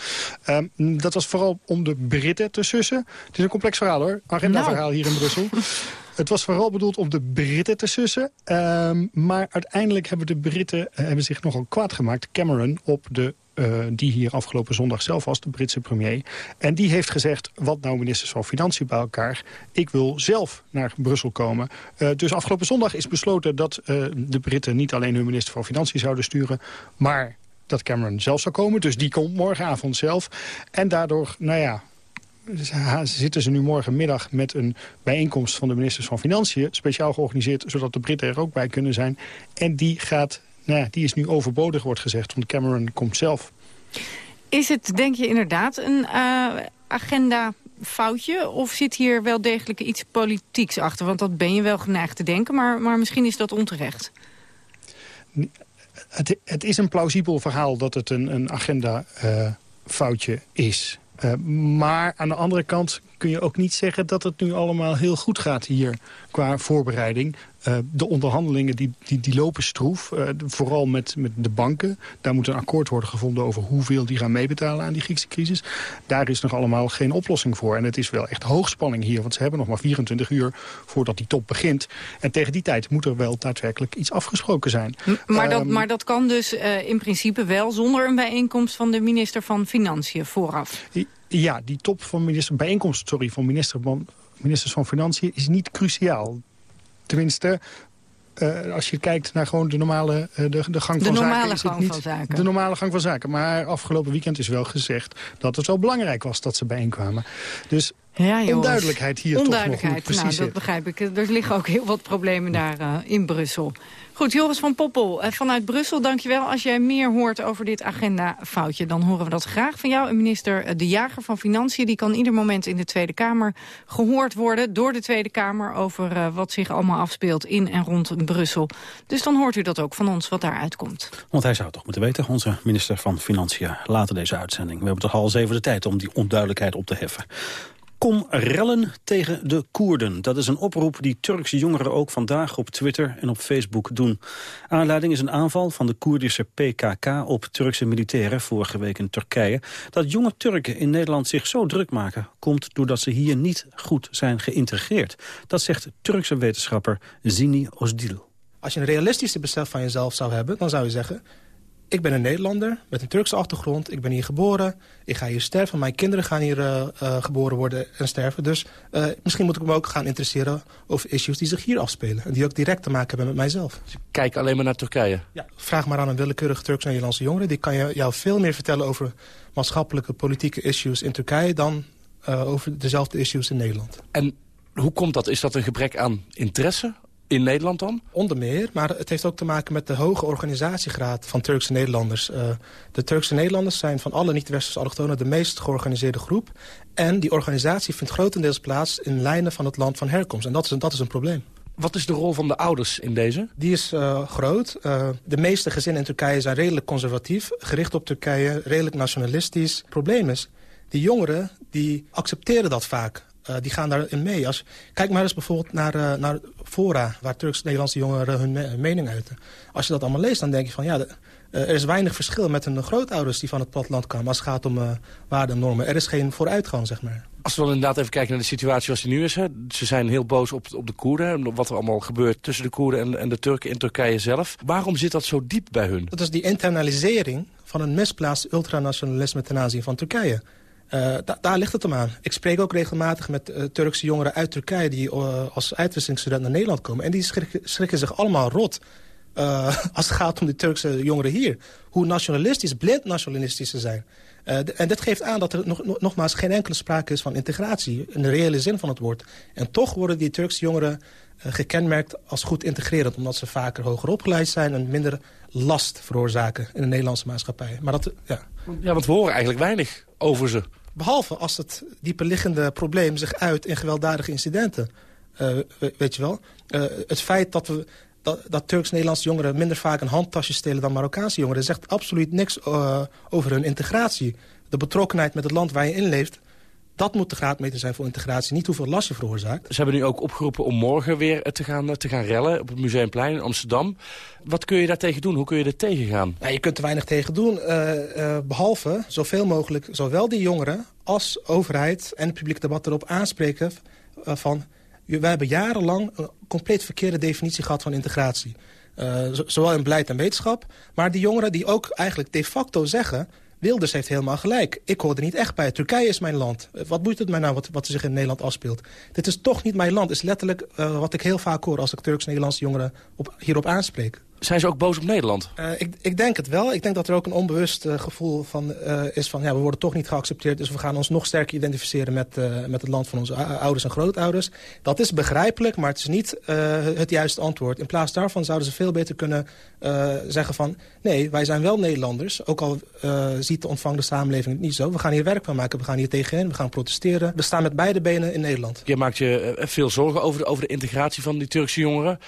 Uh, dat was vooral om de Britten te sussen. Het is een complex verhaal hoor. Agenda-verhaal nou. hier in Brussel. [LAUGHS] Het was vooral bedoeld om de Britten te sussen. Um, maar uiteindelijk hebben de Britten hebben zich nogal kwaad gemaakt. Cameron op de uh, die hier afgelopen zondag zelf was, de Britse premier. En die heeft gezegd, wat nou ministers van Financiën bij elkaar... ik wil zelf naar Brussel komen. Uh, dus afgelopen zondag is besloten dat de Britten niet alleen hun minister van Financiën zouden sturen... maar dat Cameron zelf zou komen. Dus die komt morgenavond zelf. En daardoor, nou ja, zitten ze nu morgenmiddag met een bijeenkomst van de ministers van Financiën... speciaal georganiseerd, zodat de Britten er ook bij kunnen zijn. En die, gaat, nou ja, die is nu overbodig, wordt gezegd, want Cameron komt zelf. Is het, denk je, inderdaad een uh, agenda foutje? Of zit hier wel degelijk iets politieks achter? Want dat ben je wel geneigd te denken, maar, maar misschien is dat onterecht. Het, het is een plausibel verhaal dat het een, een agenda uh, foutje is. Uh, maar aan de andere kant kun je ook niet zeggen dat het nu allemaal heel goed gaat hier qua voorbereiding. Uh, de onderhandelingen die, die, die lopen stroef, uh, vooral met, met de banken. Daar moet een akkoord worden gevonden over hoeveel die gaan meebetalen aan die Griekse crisis. Daar is nog allemaal geen oplossing voor. En het is wel echt hoogspanning hier, want ze hebben nog maar 24 uur voordat die top begint. En tegen die tijd moet er wel daadwerkelijk iets afgesproken zijn. Maar, dat, um, maar dat kan dus uh, in principe wel zonder een bijeenkomst van de minister van Financiën vooraf? Ja, die top van minister, bijeenkomst sorry, van minister, ministers van Financiën is niet cruciaal. Tenminste, uh, als je kijkt naar gewoon de normale uh, de, de gang de van normale zaken. gang van zaken. De normale gang van zaken. Maar afgelopen weekend is wel gezegd dat het zo belangrijk was dat ze bijeenkwamen. Dus ja, onduidelijkheid hier onduidelijkheid, toch nog precies. Nou, dat begrijp ik. Er liggen ook heel wat problemen daar uh, in Brussel. Goed, Joris van Poppel, vanuit Brussel, dankjewel. Als jij meer hoort over dit agenda-foutje, dan horen we dat graag van jou. En minister De Jager van Financiën, die kan ieder moment in de Tweede Kamer gehoord worden... door de Tweede Kamer over uh, wat zich allemaal afspeelt in en rond Brussel. Dus dan hoort u dat ook van ons, wat daar uitkomt. Want hij zou het toch moeten weten, onze minister van Financiën, later deze uitzending. We hebben toch al eens even de tijd om die onduidelijkheid op te heffen. Kom rellen tegen de Koerden. Dat is een oproep die Turkse jongeren ook vandaag op Twitter en op Facebook doen. Aanleiding is een aanval van de Koerdische PKK op Turkse militairen vorige week in Turkije. Dat jonge Turken in Nederland zich zo druk maken komt doordat ze hier niet goed zijn geïntegreerd. Dat zegt Turkse wetenschapper Zini Ozdil. Als je een realistische besef van jezelf zou hebben, dan zou je zeggen ik ben een Nederlander met een Turkse achtergrond. Ik ben hier geboren. Ik ga hier sterven. Mijn kinderen gaan hier uh, uh, geboren worden en sterven. Dus uh, misschien moet ik me ook gaan interesseren over issues die zich hier afspelen. En die ook direct te maken hebben met mijzelf. Dus kijk alleen maar naar Turkije? Ja, vraag maar aan een willekeurige Turks-Nederlandse jongere. Die kan jou veel meer vertellen over maatschappelijke, politieke issues in Turkije... dan over dezelfde issues in Nederland. En hoe komt dat? Is dat een gebrek aan interesse in Nederland dan? Onder meer, maar het heeft ook te maken met de hoge organisatiegraad van Turkse Nederlanders. Uh, de Turkse Nederlanders zijn van alle niet-westerse allochtonen de meest georganiseerde groep. En die organisatie vindt grotendeels plaats in lijnen van het land van herkomst. En dat is, dat is een probleem. Wat is de rol van de ouders in deze? Die is uh, groot. Uh, de meeste gezinnen in Turkije zijn redelijk conservatief. Gericht op Turkije, redelijk nationalistisch. Het probleem is, die jongeren die accepteren dat vaak. Uh, die gaan daarin mee. Als, kijk maar eens bijvoorbeeld naar, uh, naar fora, waar Turks-Nederlandse jongeren hun, me hun, mening uiten. Als je dat allemaal leest, dan denk je van ja, de, uh, er is weinig verschil met hun grootouders die van het platteland kwamen als het gaat om waarden en normen. Er is geen vooruitgang, zeg maar. Als we dan inderdaad even kijken naar de situatie zoals die nu is. Hè. Ze zijn heel boos op, op de Koerden. Wat er allemaal gebeurt tussen de Koerden en, en de Turken in Turkije zelf. Waarom zit dat zo diep bij hun? Dat is die internalisering van een misplaatst ultranationalisme ten aanzien van Turkije. Da daar ligt het om aan. Ik spreek ook regelmatig met uh, Turkse jongeren uit Turkije... die uh, als uitwisselingsstudent naar Nederland komen. En die schrikken, zich allemaal rot [LAUGHS] als het gaat om die Turkse jongeren hier. Hoe nationalistisch, blind nationalistisch ze zijn. En dit geeft aan dat er nog, nogmaals geen enkele sprake is van integratie... in de reële zin van het woord. En toch worden die Turkse jongeren gekenmerkt als goed integrerend... omdat ze vaker hoger opgeleid zijn en minder last veroorzaken... in de Nederlandse maatschappij. Maar dat, ja. ja, want we horen eigenlijk weinig over ze. Behalve als het dieperliggende probleem zich uit in gewelddadige incidenten. Uh, weet je wel? Uh, het feit dat, we, dat, Turks-Nederlandse jongeren minder vaak een handtasje stelen dan Marokkaanse jongeren... zegt absoluut niks uh, over hun integratie. De betrokkenheid met het land waar je in leeft... Dat moet de graadmeter zijn voor integratie, niet hoeveel last je veroorzaakt. Ze hebben nu ook opgeroepen om morgen weer te gaan, te gaan rellen op het Museumplein in Amsterdam. Wat kun je daar tegen doen? Hoe kun je er tegen gaan? Nou, je kunt er weinig tegen doen, uh, uh, behalve zoveel mogelijk zowel die jongeren als overheid en het publiek debat erop aanspreken uh, van... wij hebben jarenlang een compleet verkeerde definitie gehad van integratie. zowel in beleid en wetenschap, maar die jongeren die ook eigenlijk de facto zeggen... Wilders heeft helemaal gelijk. Ik hoor er niet echt bij. Turkije is mijn land. Wat boeit het mij nou wat, wat zich in Nederland afspeelt? Dit is toch niet mijn land. is letterlijk uh, wat ik heel vaak hoor als ik Turks-Nederlandse jongeren op, hierop aanspreek. Zijn ze ook boos op Nederland? Uh, ik, ik, denk het wel. Ik denk dat er ook een onbewust uh, gevoel van, uh, is van... ja, we worden toch niet geaccepteerd... dus we gaan ons nog sterker identificeren met, met het land van onze ouders en grootouders. Dat is begrijpelijk, maar het is niet het juiste antwoord. In plaats daarvan zouden ze veel beter kunnen zeggen van... nee, wij zijn wel Nederlanders, ook al ziet de ontvangende samenleving het niet zo. We gaan hier werk van maken, we gaan hier tegenin, we gaan protesteren. We staan met beide benen in Nederland. Je maakt je veel zorgen over de, over de integratie van die Turkse jongeren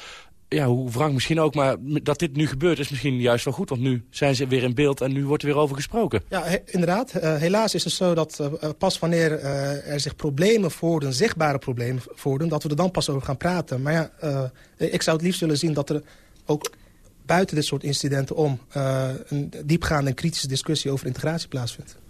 ja, hoe wrang misschien ook, maar dat dit nu gebeurt is misschien juist wel goed. Want nu zijn ze weer in beeld en nu wordt er weer over gesproken. Ja, inderdaad. Uh, helaas is het zo dat uh, pas wanneer er zich problemen voordoen, zichtbare problemen voordoen, dat we er dan pas over gaan praten. Maar ja, ik zou het liefst willen zien dat er ook buiten dit soort incidenten om een diepgaande en kritische discussie over integratie plaatsvindt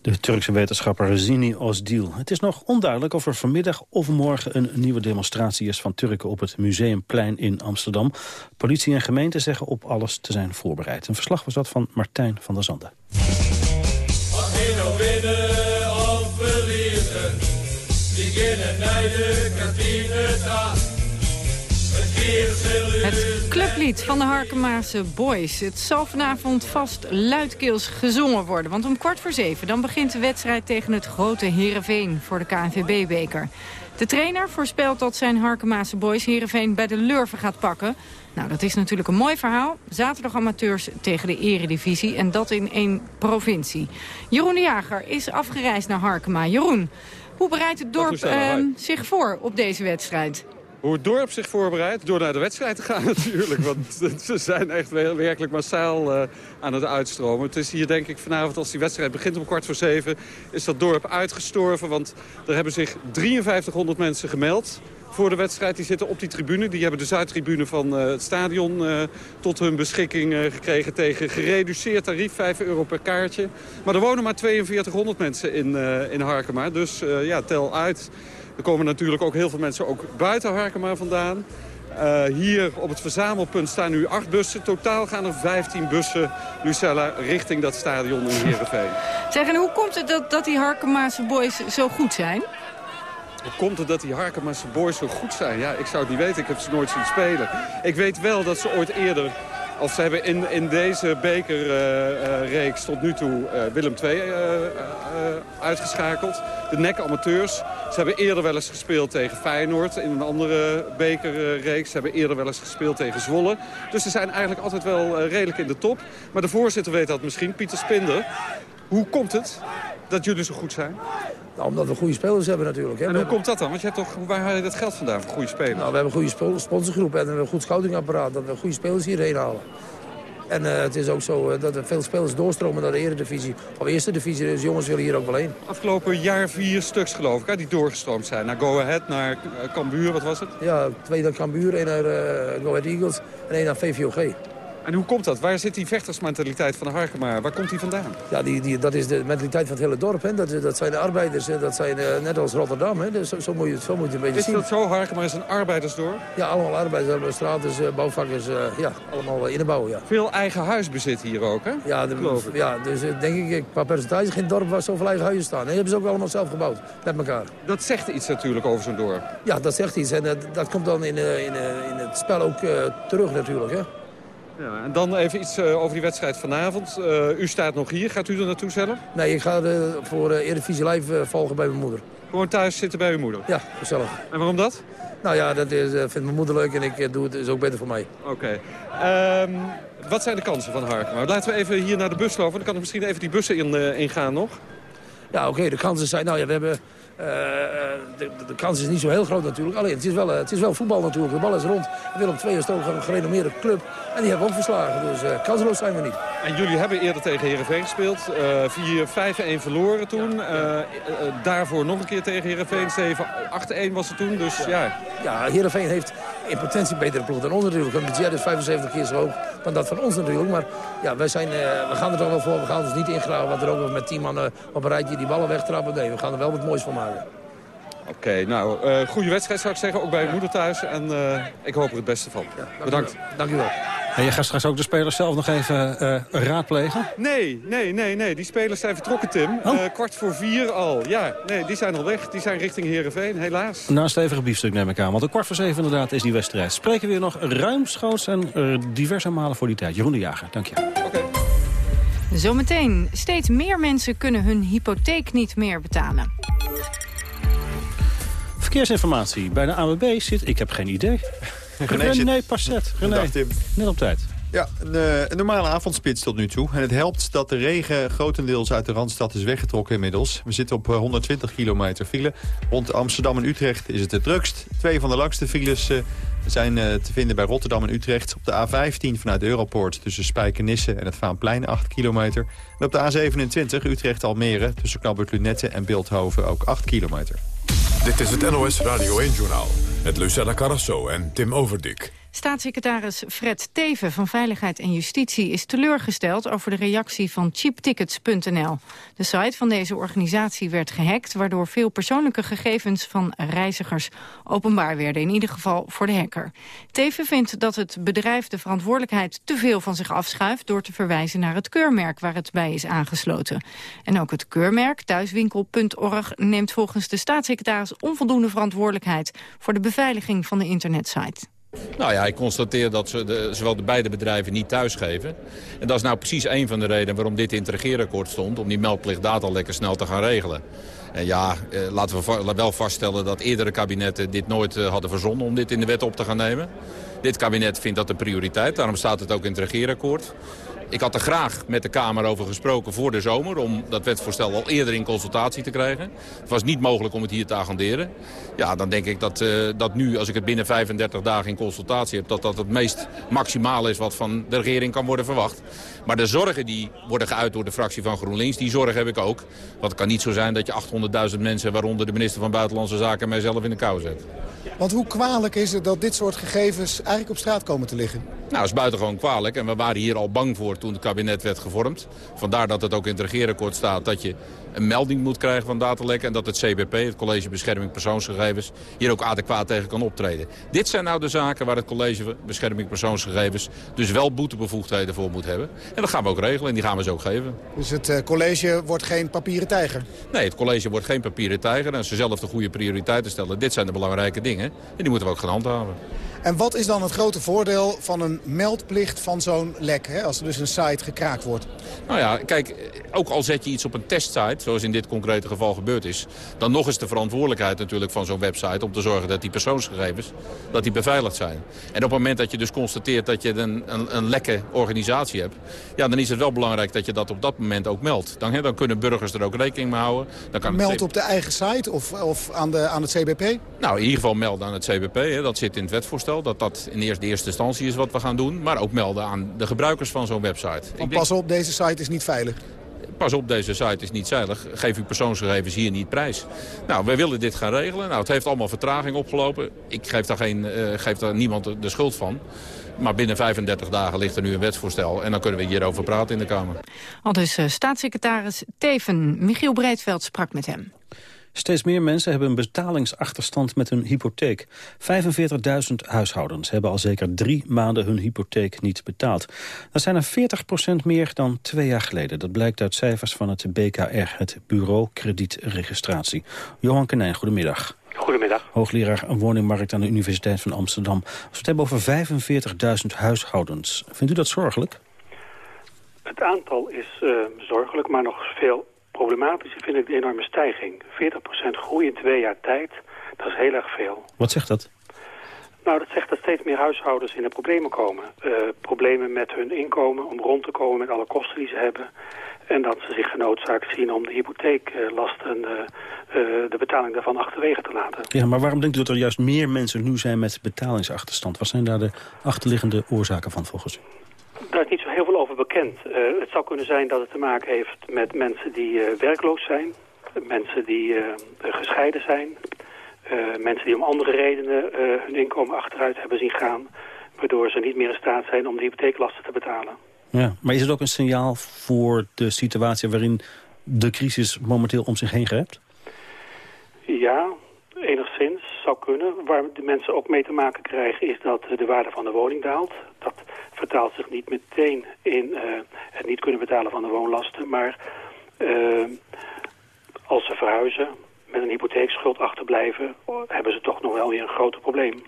de Turkse wetenschapper Zini Ozdil. Het is nog onduidelijk of er vanmiddag of morgen een nieuwe demonstratie is van Turken op het Museumplein in Amsterdam. Politie en gemeente zeggen op alles te zijn voorbereid. Een verslag was dat van Martijn van der Zanden. Het clublied van de Harkemaanse Boys. Het zal vanavond vast luidkeels gezongen worden. Want om kwart voor zeven dan begint de wedstrijd tegen het grote Heerenveen voor de KNVB-beker. De trainer voorspelt dat zijn Harkemaanse Boys Heerenveen bij de Lurven gaat pakken. Nou, dat is natuurlijk een mooi verhaal. Zaterdag amateurs tegen de eredivisie en dat in één provincie. Jeroen de Jager is afgereisd naar Harkema. Jeroen, hoe bereidt het dorp uh, zich voor op deze wedstrijd? Hoe het dorp zich voorbereidt. Door naar de wedstrijd te gaan [LAUGHS] natuurlijk. Want ze zijn echt werkelijk massaal uh, aan het uitstromen. Het is hier denk ik vanavond als die wedstrijd begint om kwart voor zeven... is dat dorp uitgestorven. Want er hebben zich 5300 mensen gemeld voor de wedstrijd. Die zitten op die tribune. Die hebben de Zuidtribune van uh, het stadion uh, tot hun beschikking gekregen... tegen gereduceerd tarief, 5 euro per kaartje. Maar er wonen maar 4200 mensen in, in Harkema. Dus ja, tel uit. Er komen natuurlijk ook heel veel mensen ook buiten Harkema vandaan. Uh, hier op het verzamelpunt staan nu acht bussen. Totaal gaan er 15 bussen, Lucella, richting dat stadion in Heerenveen. Zeg, en hoe komt het dat, dat die Harkemaanse boys zo goed zijn? Hoe komt het dat die Harkemaanse boys zo goed zijn? Ja, ik zou het niet weten. Ik heb ze nooit zien spelen. Ik weet wel dat ze ooit eerder of ze hebben in, in deze bekerreeks tot nu toe uh, Willem II uh, uitgeschakeld. De NEC amateurs. Ze hebben eerder wel eens gespeeld tegen Feyenoord in een andere bekerreeks. Ze hebben eerder wel eens gespeeld tegen Zwolle. Dus ze zijn eigenlijk altijd wel redelijk in de top. Maar de voorzitter weet dat misschien, Pieter Spinder. Hoe komt het dat jullie zo goed zijn? Nou, omdat we goede spelers hebben natuurlijk. Hè. En hoe komt dat dan? Want je hebt toch, waar haal je dat geld vandaan voor goede spelers? Nou, we hebben een goede sponsorgroep en we hebben een goed scoutingapparaat. Dat we goede spelers hierheen halen. En uh, het is ook zo uh, dat er veel spelers doorstromen naar de eredivisie. Of eerste divisie, dus jongens willen hier ook wel heen. Afgelopen jaar vier stuks geloof ik, hè, die doorgestroomd zijn. Naar Go Ahead, naar uh, Cambuur, wat was het? Ja, twee naar Cambuur, één naar Go Ahead Eagles en één naar VVOG. En hoe komt dat? Waar zit die vechtersmentaliteit van de Harkema? Waar komt die vandaan? Ja, die, die, dat is de mentaliteit van het hele dorp. Hè. Dat, dat zijn de arbeiders. Dat zijn uh, net als Rotterdam. Hè. Dus zo, zo, moet je, zo moet je een beetje is zien. Is dat zo? Harkema is een arbeidersdorp? Ja, allemaal arbeiders. Straters, uh, bouwvakkers. Uh, ja, allemaal in de bouw, ja. Veel eigen huisbezit hier ook, hè? Ja, de, ja dus denk ik, qua percentage geen dorp waar zoveel eigen huizen staan. Die hebben ze ook allemaal zelf gebouwd, met elkaar. Dat zegt iets natuurlijk over zo'n dorp. Ja, dat zegt iets. En dat komt dan in, in, in het spel ook terug natuurlijk, hè. Ja, en dan even iets uh, over die wedstrijd vanavond. Uh, u staat nog hier. Gaat u er naartoe zelf? Nee, ik ga uh, voor uh, Eredivisie Live volgen bij mijn moeder. Gewoon thuis zitten bij uw moeder? Ja, gezellig. En waarom dat? Nou ja, dat is, vindt mijn moeder leuk en ik doe het is ook beter voor mij. Oké. Okay. Um, wat zijn de kansen van Harkema? Laten we even hier naar de bus lopen. Dan kan ik misschien even die bussen in, ingaan nog. Ja, oké. Okay, de kansen zijn... Nou ja, we hebben... Uh, de, de, kans is niet zo heel groot natuurlijk. Alleen, het is wel, het is wel voetbal natuurlijk. De bal is rond. Willem II is toch een gerenommeerde club. En die hebben we ook verslagen. Dus uh, kansloos zijn we niet. En jullie hebben eerder tegen Heerenveen gespeeld. Uh, 4-5-1 verloren toen. Ja. daarvoor nog een keer tegen Heerenveen. 7-8-1 was het toen. Dus ja. Ja, ja Heerenveen heeft in potentie betere ploeg dan ons natuurlijk. Het budget is 75 keer zo hoog dan dat van ons natuurlijk. Maar ja, wij zijn, we gaan er toch wel voor. We gaan ons niet ingraven. Wat er ook met 10 mannen op een rijtje die ballen wegtrappen. Nee, we gaan er wel wat moois van maken. Oké, okay, nou, uh, goede wedstrijd zou ik zeggen, ook bij je moeder thuis. En uh, ik hoop er het beste van. Ja, dank Bedankt. U dank u wel. En je gaat straks ook de spelers zelf nog even uh, raadplegen? Nee, nee, nee, nee. Die spelers zijn vertrokken, Tim. Oh. Uh, kwart voor vier al. Ja, nee, die zijn al weg. Die zijn richting Heerenveen, helaas. Na een stevige biefstuk neem ik aan. Want een kwart voor zeven inderdaad is die wedstrijd. Spreken we weer nog ruimschoots en uh, diverse malen voor die tijd. Jeroen de Jager, dank je. Oké. Zometeen. Steeds meer mensen kunnen hun hypotheek niet meer betalen. Verkeersinformatie. Bij de AWB zit, ik heb geen idee. René, René Passet. René, net op tijd. Ja, een, eh, een, normale avondspits tot nu toe. En het helpt dat de regen grotendeels uit de Randstad is weggetrokken inmiddels. We zitten op 120 eh, kilometer file. Rond Amsterdam en Utrecht is het het drukst. Twee van de langste files uh, zijn te vinden bij Rotterdam en Utrecht. Op de A15 vanuit de Europoort tussen Spijkenisse en het Vaanplein 8 kilometer. En op de A27 Utrecht-Almere tussen Knabbert Lunette en Beeldhoven ook 8 kilometer. Dit is het NOS Radio 1-journaal met Lucella Carrasso en Tim Overdik. Staatssecretaris Fred Teven van Veiligheid en Justitie is teleurgesteld over de reactie van cheaptickets.nl. De site van deze organisatie werd gehackt, waardoor veel persoonlijke gegevens van reizigers openbaar werden, in ieder geval voor de hacker. Teven vindt dat het bedrijf de verantwoordelijkheid te veel van zich afschuift door te verwijzen naar het keurmerk waar het bij is aangesloten. En ook het keurmerk thuiswinkel.org neemt volgens de staatssecretaris onvoldoende verantwoordelijkheid voor de beveiliging van de internetsite. Nou ja, ik constateer dat ze de, zowel de beide bedrijven niet thuisgeven. En dat is nou precies een van de redenen waarom dit in het regeerakkoord stond... om die meldplicht data lekker snel te gaan regelen. En ja, eh, laten we wel vaststellen dat eerdere kabinetten dit nooit eh, hadden verzonnen... om dit in de wet op te gaan nemen. Dit kabinet vindt dat een prioriteit, daarom staat het ook in het regeerakkoord. Ik had er graag met de Kamer over gesproken voor de zomer... om dat wetsvoorstel al eerder in consultatie te krijgen. Het was niet mogelijk om het hier te agenderen. Ja, dan denk ik dat, uh, dat nu, als ik het binnen 35 dagen in consultatie heb... dat dat het meest maximaal is wat van de regering kan worden verwacht. Maar de zorgen die worden geuit door de fractie van GroenLinks... die zorg heb ik ook. Want het kan niet zo zijn dat je 800.000 mensen... waaronder de minister van Buitenlandse Zaken mijzelf in de kou zet. Want hoe kwalijk is het dat dit soort gegevens eigenlijk op straat komen te liggen? Nou, dat is buitengewoon kwalijk. En we waren hier al bang voor toen het kabinet werd gevormd. Vandaar dat het ook in het regeerakkoord staat dat je een melding moet krijgen van datalekken... en dat het CBP, het College Bescherming Persoonsgegevens... hier ook adequaat tegen kan optreden. Dit zijn nou de zaken waar het College Bescherming Persoonsgegevens... dus wel boetebevoegdheden voor moet hebben. En dat gaan we ook regelen en die gaan we ze ook geven. Dus het uh, college wordt geen papieren tijger? Nee, het college wordt geen papieren tijger. En ze zelf de goede prioriteiten stellen... dit zijn de belangrijke dingen en die moeten we ook gaan handhaven. En wat is dan het grote voordeel van een meldplicht van zo'n lek, hè, als er dus een site gekraakt wordt? Nou ja, kijk, ook al zet je iets op een testsite, zoals in dit concrete geval gebeurd is... dan nog is de verantwoordelijkheid natuurlijk van zo'n website... om te zorgen dat die persoonsgegevens dat die beveiligd zijn. En op het moment dat je dus constateert dat je een, een, een lekke organisatie hebt... Ja, dan is het wel belangrijk dat je dat op dat moment ook meldt. Dan, hè, dan kunnen burgers er ook rekening mee houden. Dan kan Meld op de eigen site of, of aan, de, aan het CBP? Nou, in ieder geval melden aan het CBP. Hè. Dat zit in het Dat dat in eerste, de eerste instantie is wat we gaan doen. Maar ook melden aan de gebruikers van zo'n website. Van pas op, deze site is niet veilig pas op, deze site is niet veilig. Geef uw persoonsgegevens hier niet prijs. Nou, wij willen dit gaan regelen. Nou, het heeft allemaal vertraging opgelopen. Ik geef daar, geen, uh, geef daar niemand de schuld van. Maar binnen 35 dagen ligt er nu een wetsvoorstel. En dan kunnen we hierover praten in de Kamer. Al dus uh, staatssecretaris Teven. Michiel Breedveld sprak met hem. Steeds meer mensen hebben een betalingsachterstand met hun hypotheek. 45.000 huishoudens hebben al zeker drie maanden hun hypotheek niet betaald. Dat zijn er 40% meer dan twee jaar geleden. Dat blijkt uit cijfers van het BKR, het Bureau Kredietregistratie. Johan Kenijn, goedemiddag. Goedemiddag. Hoogleraar woningmarkt aan de Universiteit van Amsterdam. Als we het hebben over 45.000 huishoudens, vindt u dat zorgelijk? Het aantal is uh, zorgelijk, maar nog veel problematische vind ik de enorme stijging. 40% groei in twee jaar tijd, dat is heel erg veel. Wat zegt dat? Nou, dat zegt dat steeds meer huishoudens in de problemen komen. Uh, problemen met hun inkomen, om rond te komen met alle kosten die ze hebben. En dat ze zich genoodzaakt zien om de hypotheeklasten, uh, uh, de betaling daarvan achterwege te laten. Ja, maar waarom denkt u dat er juist meer mensen nu zijn met betalingsachterstand? Wat zijn daar de achterliggende oorzaken van volgens u? Daar is niet zo heel veel over bekend. Uh, het zou kunnen zijn dat het te maken heeft met mensen die uh, werkloos zijn. Mensen die uh, gescheiden zijn. mensen die om andere redenen hun inkomen achteruit hebben zien gaan. Waardoor ze niet meer in staat zijn om de hypotheeklasten te betalen. Ja, maar is het ook een signaal voor de situatie waarin de crisis momenteel om zich heen grijpt? Ja, enigszins zou kunnen. Waar de mensen ook mee te maken krijgen is dat de waarde van de woning daalt. Dat vertaalt zich niet meteen in het niet kunnen betalen van de woonlasten. Maar uh, als ze verhuizen, met een hypotheekschuld achterblijven... hebben ze toch nog wel weer een groter probleem.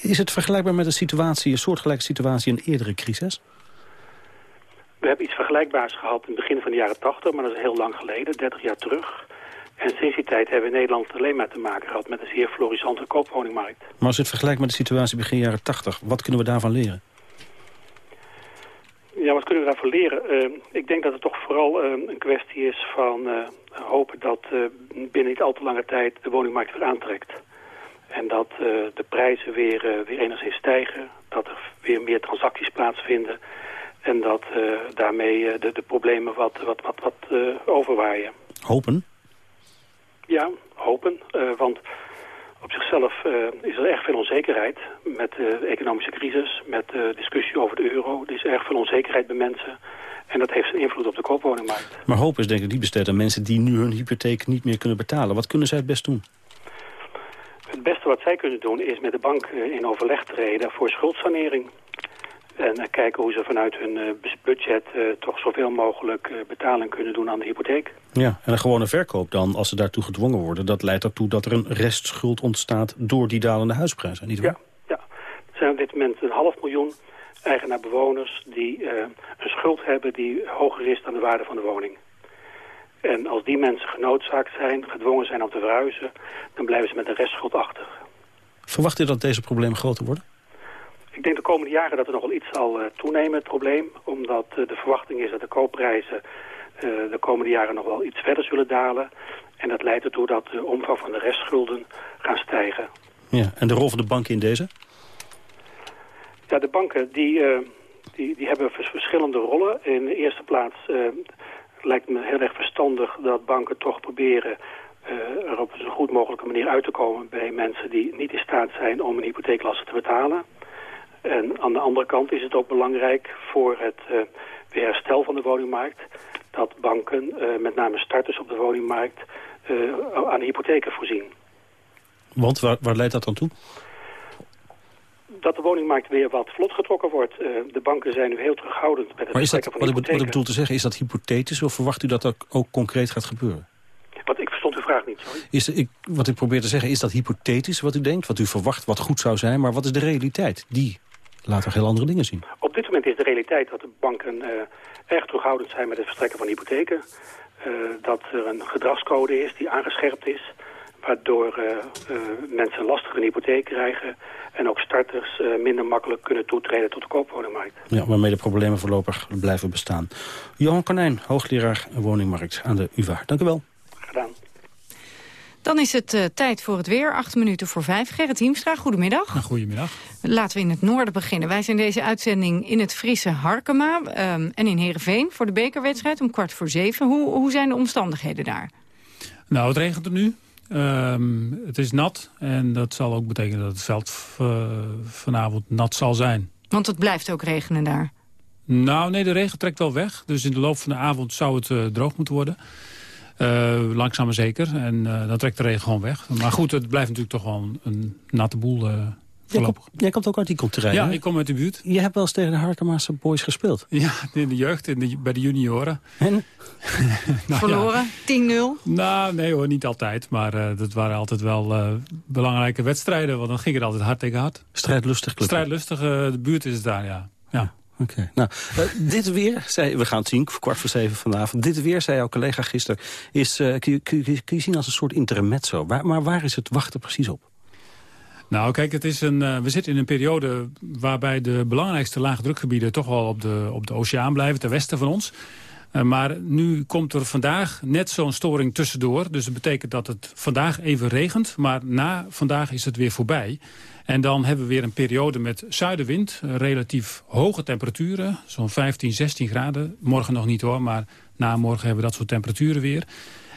is het vergelijkbaar met een situatie, een soortgelijke situatie, een eerdere crisis? We hebben iets vergelijkbaars gehad in het begin van de jaren 80, maar dat is heel lang geleden, 30 jaar terug. En sinds die tijd hebben we in Nederland alleen maar te maken gehad met een zeer florissante koopwoningmarkt. Maar als het vergelijkt met de situatie begin jaren 80, wat kunnen we daarvan leren? Ja, wat kunnen we daarvan leren? Uh, ik denk dat het toch vooral uh, een kwestie is van uh, hopen dat binnen niet al te lange tijd de woningmarkt weer aantrekt. En dat de prijzen weer, weer enigszins stijgen, dat er weer meer transacties plaatsvinden... En dat daarmee de, de problemen wat, wat, wat, wat overwaaien. Hopen? Ja, hopen. want op zichzelf uh, is er erg veel onzekerheid met de economische crisis, met de discussie over de euro. Er is erg veel onzekerheid bij mensen en dat heeft zijn invloed op de koopwoningmarkt. Maar hoop is denk ik niet besteed aan mensen die nu hun hypotheek niet meer kunnen betalen. Wat kunnen zij het best doen? Het beste wat zij kunnen doen is met de bank in overleg treden voor schuldsanering. En kijken hoe ze vanuit hun budget toch zoveel mogelijk betaling kunnen doen aan de hypotheek. Ja, en een gewone verkoop dan, als ze daartoe gedwongen worden... dat leidt ertoe dat er een restschuld ontstaat door die dalende huisprijzen, niet waar? Ja, ja. er zijn op dit moment een half miljoen eigenaar-bewoners... die een schuld hebben die hoger is dan de waarde van de woning. En als die mensen genoodzaakt zijn, gedwongen zijn om te verhuizen... dan blijven ze met een restschuld achter. Verwacht u dat deze problemen groter worden? Ik denk de komende jaren dat er nog wel iets zal uh, toenemen, het probleem. Omdat uh, de verwachting is dat de koopprijzen uh, de komende jaren nog wel iets verder zullen dalen. En dat leidt ertoe dat de omvang van de restschulden gaan stijgen. Ja, en de rol van de banken in deze? Ja, de banken die, die, die hebben verschillende rollen. In de eerste plaats lijkt me heel erg verstandig dat banken toch proberen... er op een zo goed mogelijke manier uit te komen bij mensen die niet in staat zijn om een hypotheeklasten te betalen. En aan de andere kant is het ook belangrijk voor het uh, weer herstel van de woningmarkt... dat banken, uh, met name starters op de woningmarkt, uh, aan hypotheken voorzien. Want waar, waar leidt dat dan toe? Dat de woningmarkt weer wat vlot getrokken wordt. de banken zijn nu heel terughoudend met het maar is dat, van wat ik, wat ik bedoel te zeggen, is dat hypothetisch... of verwacht u dat dat ook concreet gaat gebeuren? Wat, ik verstond uw vraag niet, sorry. Is, ik, wat ik probeer te zeggen, is dat hypothetisch wat u denkt? Wat u verwacht, wat goed zou zijn, maar wat is de realiteit? Die laat toch heel andere dingen zien. Op dit moment is de realiteit dat de banken uh, erg terughoudend zijn met het verstrekken van hypotheken. Uh, dat er een gedragscode is die aangescherpt is. Waardoor uh, mensen een lastige hypotheek krijgen. En ook starters minder makkelijk kunnen toetreden tot de koopwoningmarkt. Ja, waarmee de problemen voorlopig blijven bestaan. Johan Konijn, hoogleraar woningmarkt aan de UvA. Dank u wel. Dan is het uh, tijd voor het weer. Acht minuten voor vijf. Gerrit Hiemstra, goedemiddag. Goedemiddag. Laten we in het noorden beginnen. Wij zijn deze uitzending in het Friese Harkema um, en in Heerenveen... voor de bekerwedstrijd om kwart voor zeven. Hoe, hoe zijn de omstandigheden daar? Nou, het regent er nu. Um, het is nat en dat zal ook betekenen dat het veld uh, vanavond nat zal zijn. Want het blijft ook regenen daar? Nou, nee, de regen trekt wel weg. Dus in de loop van de avond zou het uh, droog moeten worden. Uh, langzaam maar zeker. En uh, dan trekt de regen gewoon weg. Maar goed, het blijft natuurlijk toch wel een, een natte boel uh, jij, komt, jij komt ook uit die terrein, Ja, hè? ik kom uit de buurt. Je hebt wel eens tegen de Harkemaanse boys gespeeld. [LAUGHS] Ja, in de jeugd, in de, bij de junioren. En? [LAUGHS] nou, Verloren? Ja. 10-0? Nou, nee hoor, niet altijd. Maar dat waren altijd wel belangrijke wedstrijden. Want dan ging het altijd hard tegen hard. Strijdlustig club. Strijdlustig, de buurt is het daar, ja. ja. Oké. Nou, uh, dit weer, zei, we gaan het zien, kwart voor zeven vanavond. Dit weer, zei jouw collega gisteren, is, uh, kun, je, zien als een soort intermezzo. Waar, maar waar is het wachten precies op? Nou, kijk, het is een, uh, we zitten in een periode waarbij de belangrijkste laagdrukgebieden... toch wel op de, op de oceaan blijven, ten westen van ons. Maar nu komt er vandaag net zo'n storing tussendoor. Dus dat betekent dat het vandaag even regent, maar na vandaag is het weer voorbij. En dan hebben we weer een periode met zuidenwind, relatief hoge temperaturen, zo'n 15, 16 graden. Morgen nog niet hoor, maar na morgen hebben we dat soort temperaturen weer.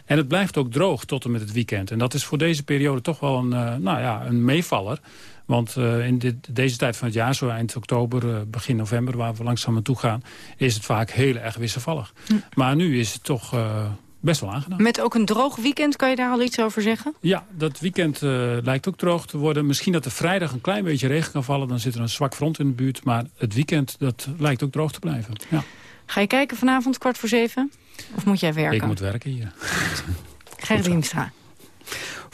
En het blijft ook droog tot en met het weekend. En dat is voor deze periode toch wel een, uh, nou ja, een meevaller. Want uh, in dit, deze tijd van het jaar, zo eind oktober, uh, begin november... waar we langzaam naartoe gaan, is het vaak heel erg wisselvallig. Hm. Maar nu is het toch best wel aangenaam. Met ook een droog weekend, kan je daar al iets over zeggen? Ja, dat weekend uh, lijkt ook droog te worden. Misschien dat er vrijdag een klein beetje regen kan vallen. Dan zit er een zwak front in de buurt. Maar het weekend, dat lijkt ook droog te blijven. Ja. Ga je kijken vanavond kwart voor zeven? Of moet jij werken? Ik moet werken hier. Gerrit Diemstra.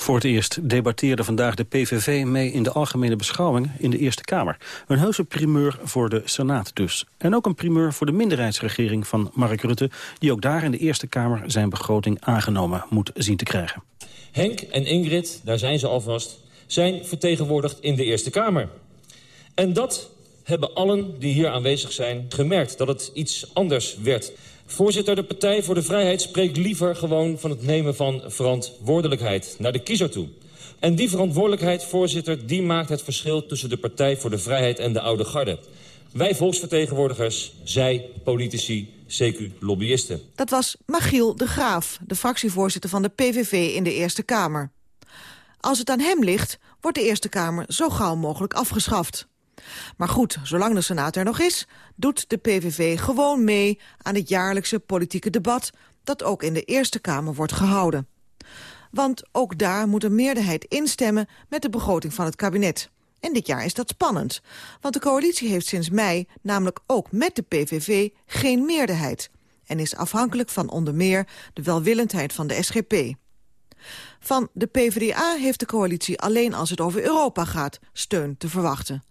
Voor het eerst debatteerde vandaag de PVV mee in de algemene beschouwing in de Eerste Kamer. Een heuse primeur voor de Senaat dus. En ook een primeur voor de minderheidsregering van Mark Rutte... die ook daar in de Eerste Kamer zijn begroting aangenomen moet zien te krijgen. Henk en Ingrid, daar zijn ze alvast, zijn vertegenwoordigd in de Eerste Kamer. En dat hebben allen die hier aanwezig zijn gemerkt, dat het iets anders werd... Voorzitter, de Partij voor de Vrijheid spreekt liever gewoon van het nemen van verantwoordelijkheid naar de kiezer toe. En die verantwoordelijkheid, voorzitter, die maakt het verschil tussen de Partij voor de Vrijheid en de oude garde. Wij volksvertegenwoordigers, zij politici, CQ lobbyisten. Dat was Magiel de Graaf, de fractievoorzitter van de PVV in de Eerste Kamer. Als het aan hem ligt, wordt de Eerste Kamer zo gauw mogelijk afgeschaft. Maar goed, zolang de Senaat er nog is, doet de PVV gewoon mee aan het jaarlijkse politieke debat dat ook in de Eerste Kamer wordt gehouden. Want ook daar moet een meerderheid instemmen met de begroting van het kabinet. En dit jaar is dat spannend, want de coalitie heeft sinds mei namelijk ook met de PVV geen meerderheid en is afhankelijk van onder meer de welwillendheid van de SGP. Van de PvdA heeft de coalitie alleen als het over Europa gaat steun te verwachten.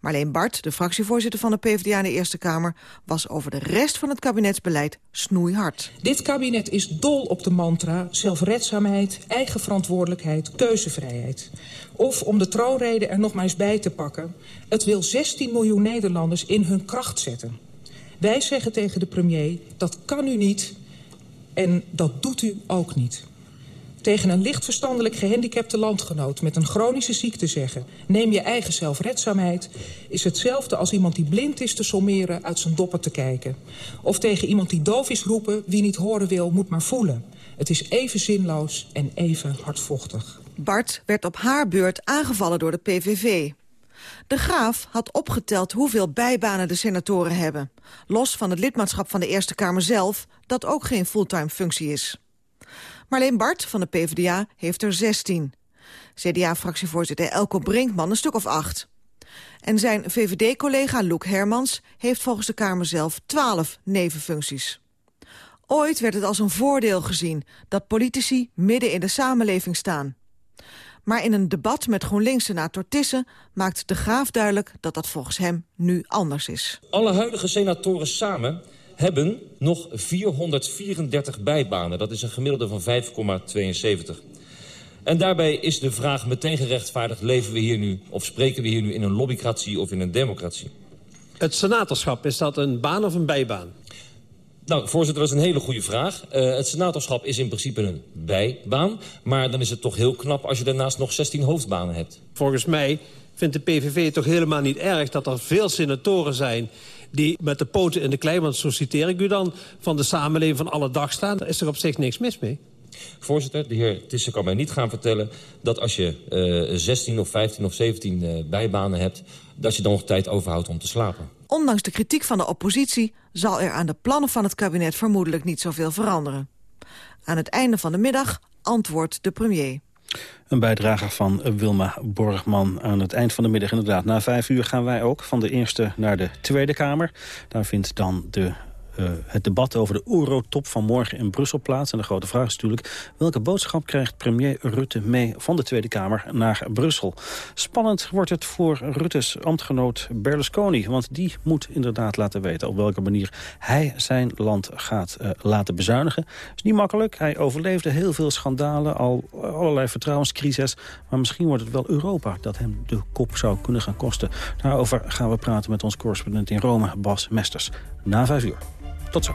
Marleen Bart, de fractievoorzitter van de PvdA in de Eerste Kamer... was over de rest van het kabinetsbeleid snoeihard. Dit kabinet is dol op de mantra zelfredzaamheid, eigen verantwoordelijkheid, keuzevrijheid. Of om de troonrede er nog maar eens bij te pakken... het wil 16 miljoen Nederlanders in hun kracht zetten. Wij zeggen tegen de premier, dat kan u niet en dat doet u ook niet tegen een licht verstandelijk gehandicapte landgenoot met een chronische ziekte zeggen... neem je eigen zelfredzaamheid, is hetzelfde als iemand die blind is te sommeren uit zijn doppen te kijken. Of tegen iemand die doof is roepen, wie niet horen wil, moet maar voelen. Het is even zinloos en even hardvochtig. Bart werd op haar beurt aangevallen door de PVV. De Graaf had opgeteld hoeveel bijbanen de senatoren hebben. Los van het lidmaatschap van de Eerste Kamer zelf, dat ook geen fulltime functie is. Marleen Bart van de PvdA heeft er 16. CDA-fractievoorzitter Elko Brinkman een stuk of acht. En zijn VVD-collega Loek Hermans heeft volgens de Kamer zelf 12 nevenfuncties. Ooit werd het als een voordeel gezien dat politici midden in de samenleving staan. Maar in een debat met GroenLinks-senator Tissen maakt de Graaf duidelijk dat dat volgens hem nu anders is. Alle huidige senatoren samen hebben nog 434 bijbanen. Dat is een gemiddelde van 5,72. En daarbij is de vraag meteen gerechtvaardigd... leven we hier nu, of spreken we hier nu in een lobbycratie of in een democratie? Het senatorschap, is dat een baan of een bijbaan? Nou, voorzitter, dat is een hele goede vraag. Uh, het senatorschap is in principe een bijbaan. Maar dan is het toch heel knap als je daarnaast nog 16 hoofdbanen hebt. Volgens mij vindt de PVV het toch helemaal niet erg... dat er veel senatoren zijn die met de poten in de klei... want zo citeer ik u dan, van de samenleving van alle dag staan. Daar is er op zich niks mis mee. Voorzitter, de heer Tisse kan mij niet gaan vertellen... dat als je uh, 16 of 15 of 17 uh, bijbanen hebt... dat je dan nog tijd overhoudt om te slapen. Ondanks de kritiek van de oppositie... zal er aan de plannen van het kabinet vermoedelijk niet zoveel veranderen. Aan het einde van de middag antwoordt de premier. Een bijdrage van Wilma Borgman aan het eind van de middag inderdaad. Na vijf uur gaan wij ook van de Eerste naar de Tweede Kamer. Daar vindt dan de uh, het debat over de Eurotop van morgen in Brussel plaats. En de grote vraag is natuurlijk, welke boodschap krijgt premier Rutte mee van de Tweede Kamer naar Brussel? Spannend wordt het voor Rutte's ambtgenoot Berlusconi, want die moet inderdaad laten weten op welke manier hij zijn land gaat uh, laten bezuinigen. is niet makkelijk, hij overleefde heel veel schandalen, al allerlei vertrouwenscrisis, maar misschien wordt het wel Europa dat hem de kop zou kunnen gaan kosten. Daarover gaan we praten met ons correspondent in Rome, Bas Mesters. Na vijf uur. Tot zo.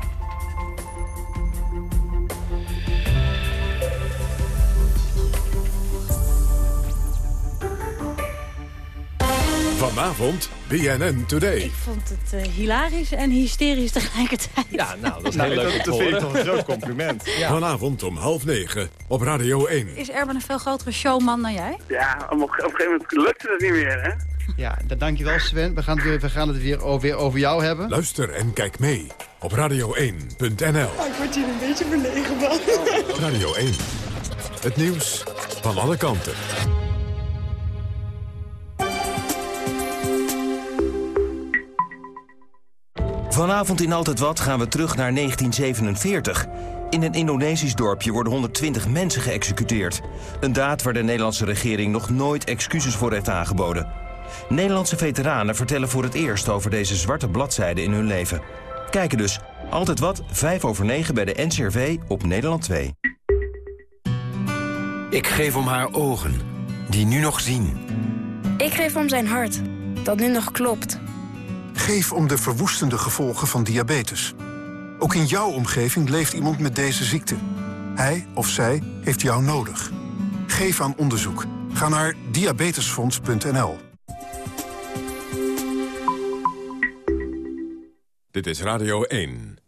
Vanavond BNN Today. Ik vond het uh, hilarisch en hysterisch tegelijkertijd. Ja, nou, dat is heel leuk dat, dat vind ik toch een groot compliment. [LAUGHS] Ja. Vanavond om half negen op Radio 1. Is Erben een veel grotere showman dan jij? Ja, op, op een gegeven moment lukte het niet meer, hè? Ja, dankjewel Sven. We gaan, we gaan het weer over, weer over jou hebben. Luister en kijk mee op radio1.nl. Oh, ik word hier een beetje verlegen van. [LAUGHS] Radio 1, het nieuws van alle kanten. Vanavond in Altijd Wat gaan we terug naar 1947. In een Indonesisch dorpje worden 120 mensen geëxecuteerd. Een daad waar de Nederlandse regering nog nooit excuses voor heeft aangeboden. Nederlandse veteranen vertellen voor het eerst over deze zwarte bladzijde in hun leven. Kijken dus. Altijd Wat, 5 over 9 bij de NCRV op Nederland 2. Ik geef om haar ogen, die nu nog zien. Ik geef om zijn hart, dat nu nog klopt. Geef om de verwoestende gevolgen van diabetes. Ook in jouw omgeving leeft iemand met deze ziekte. Hij of zij heeft jou nodig. Geef aan onderzoek. Ga naar diabetesfonds.nl. Dit is Radio 1.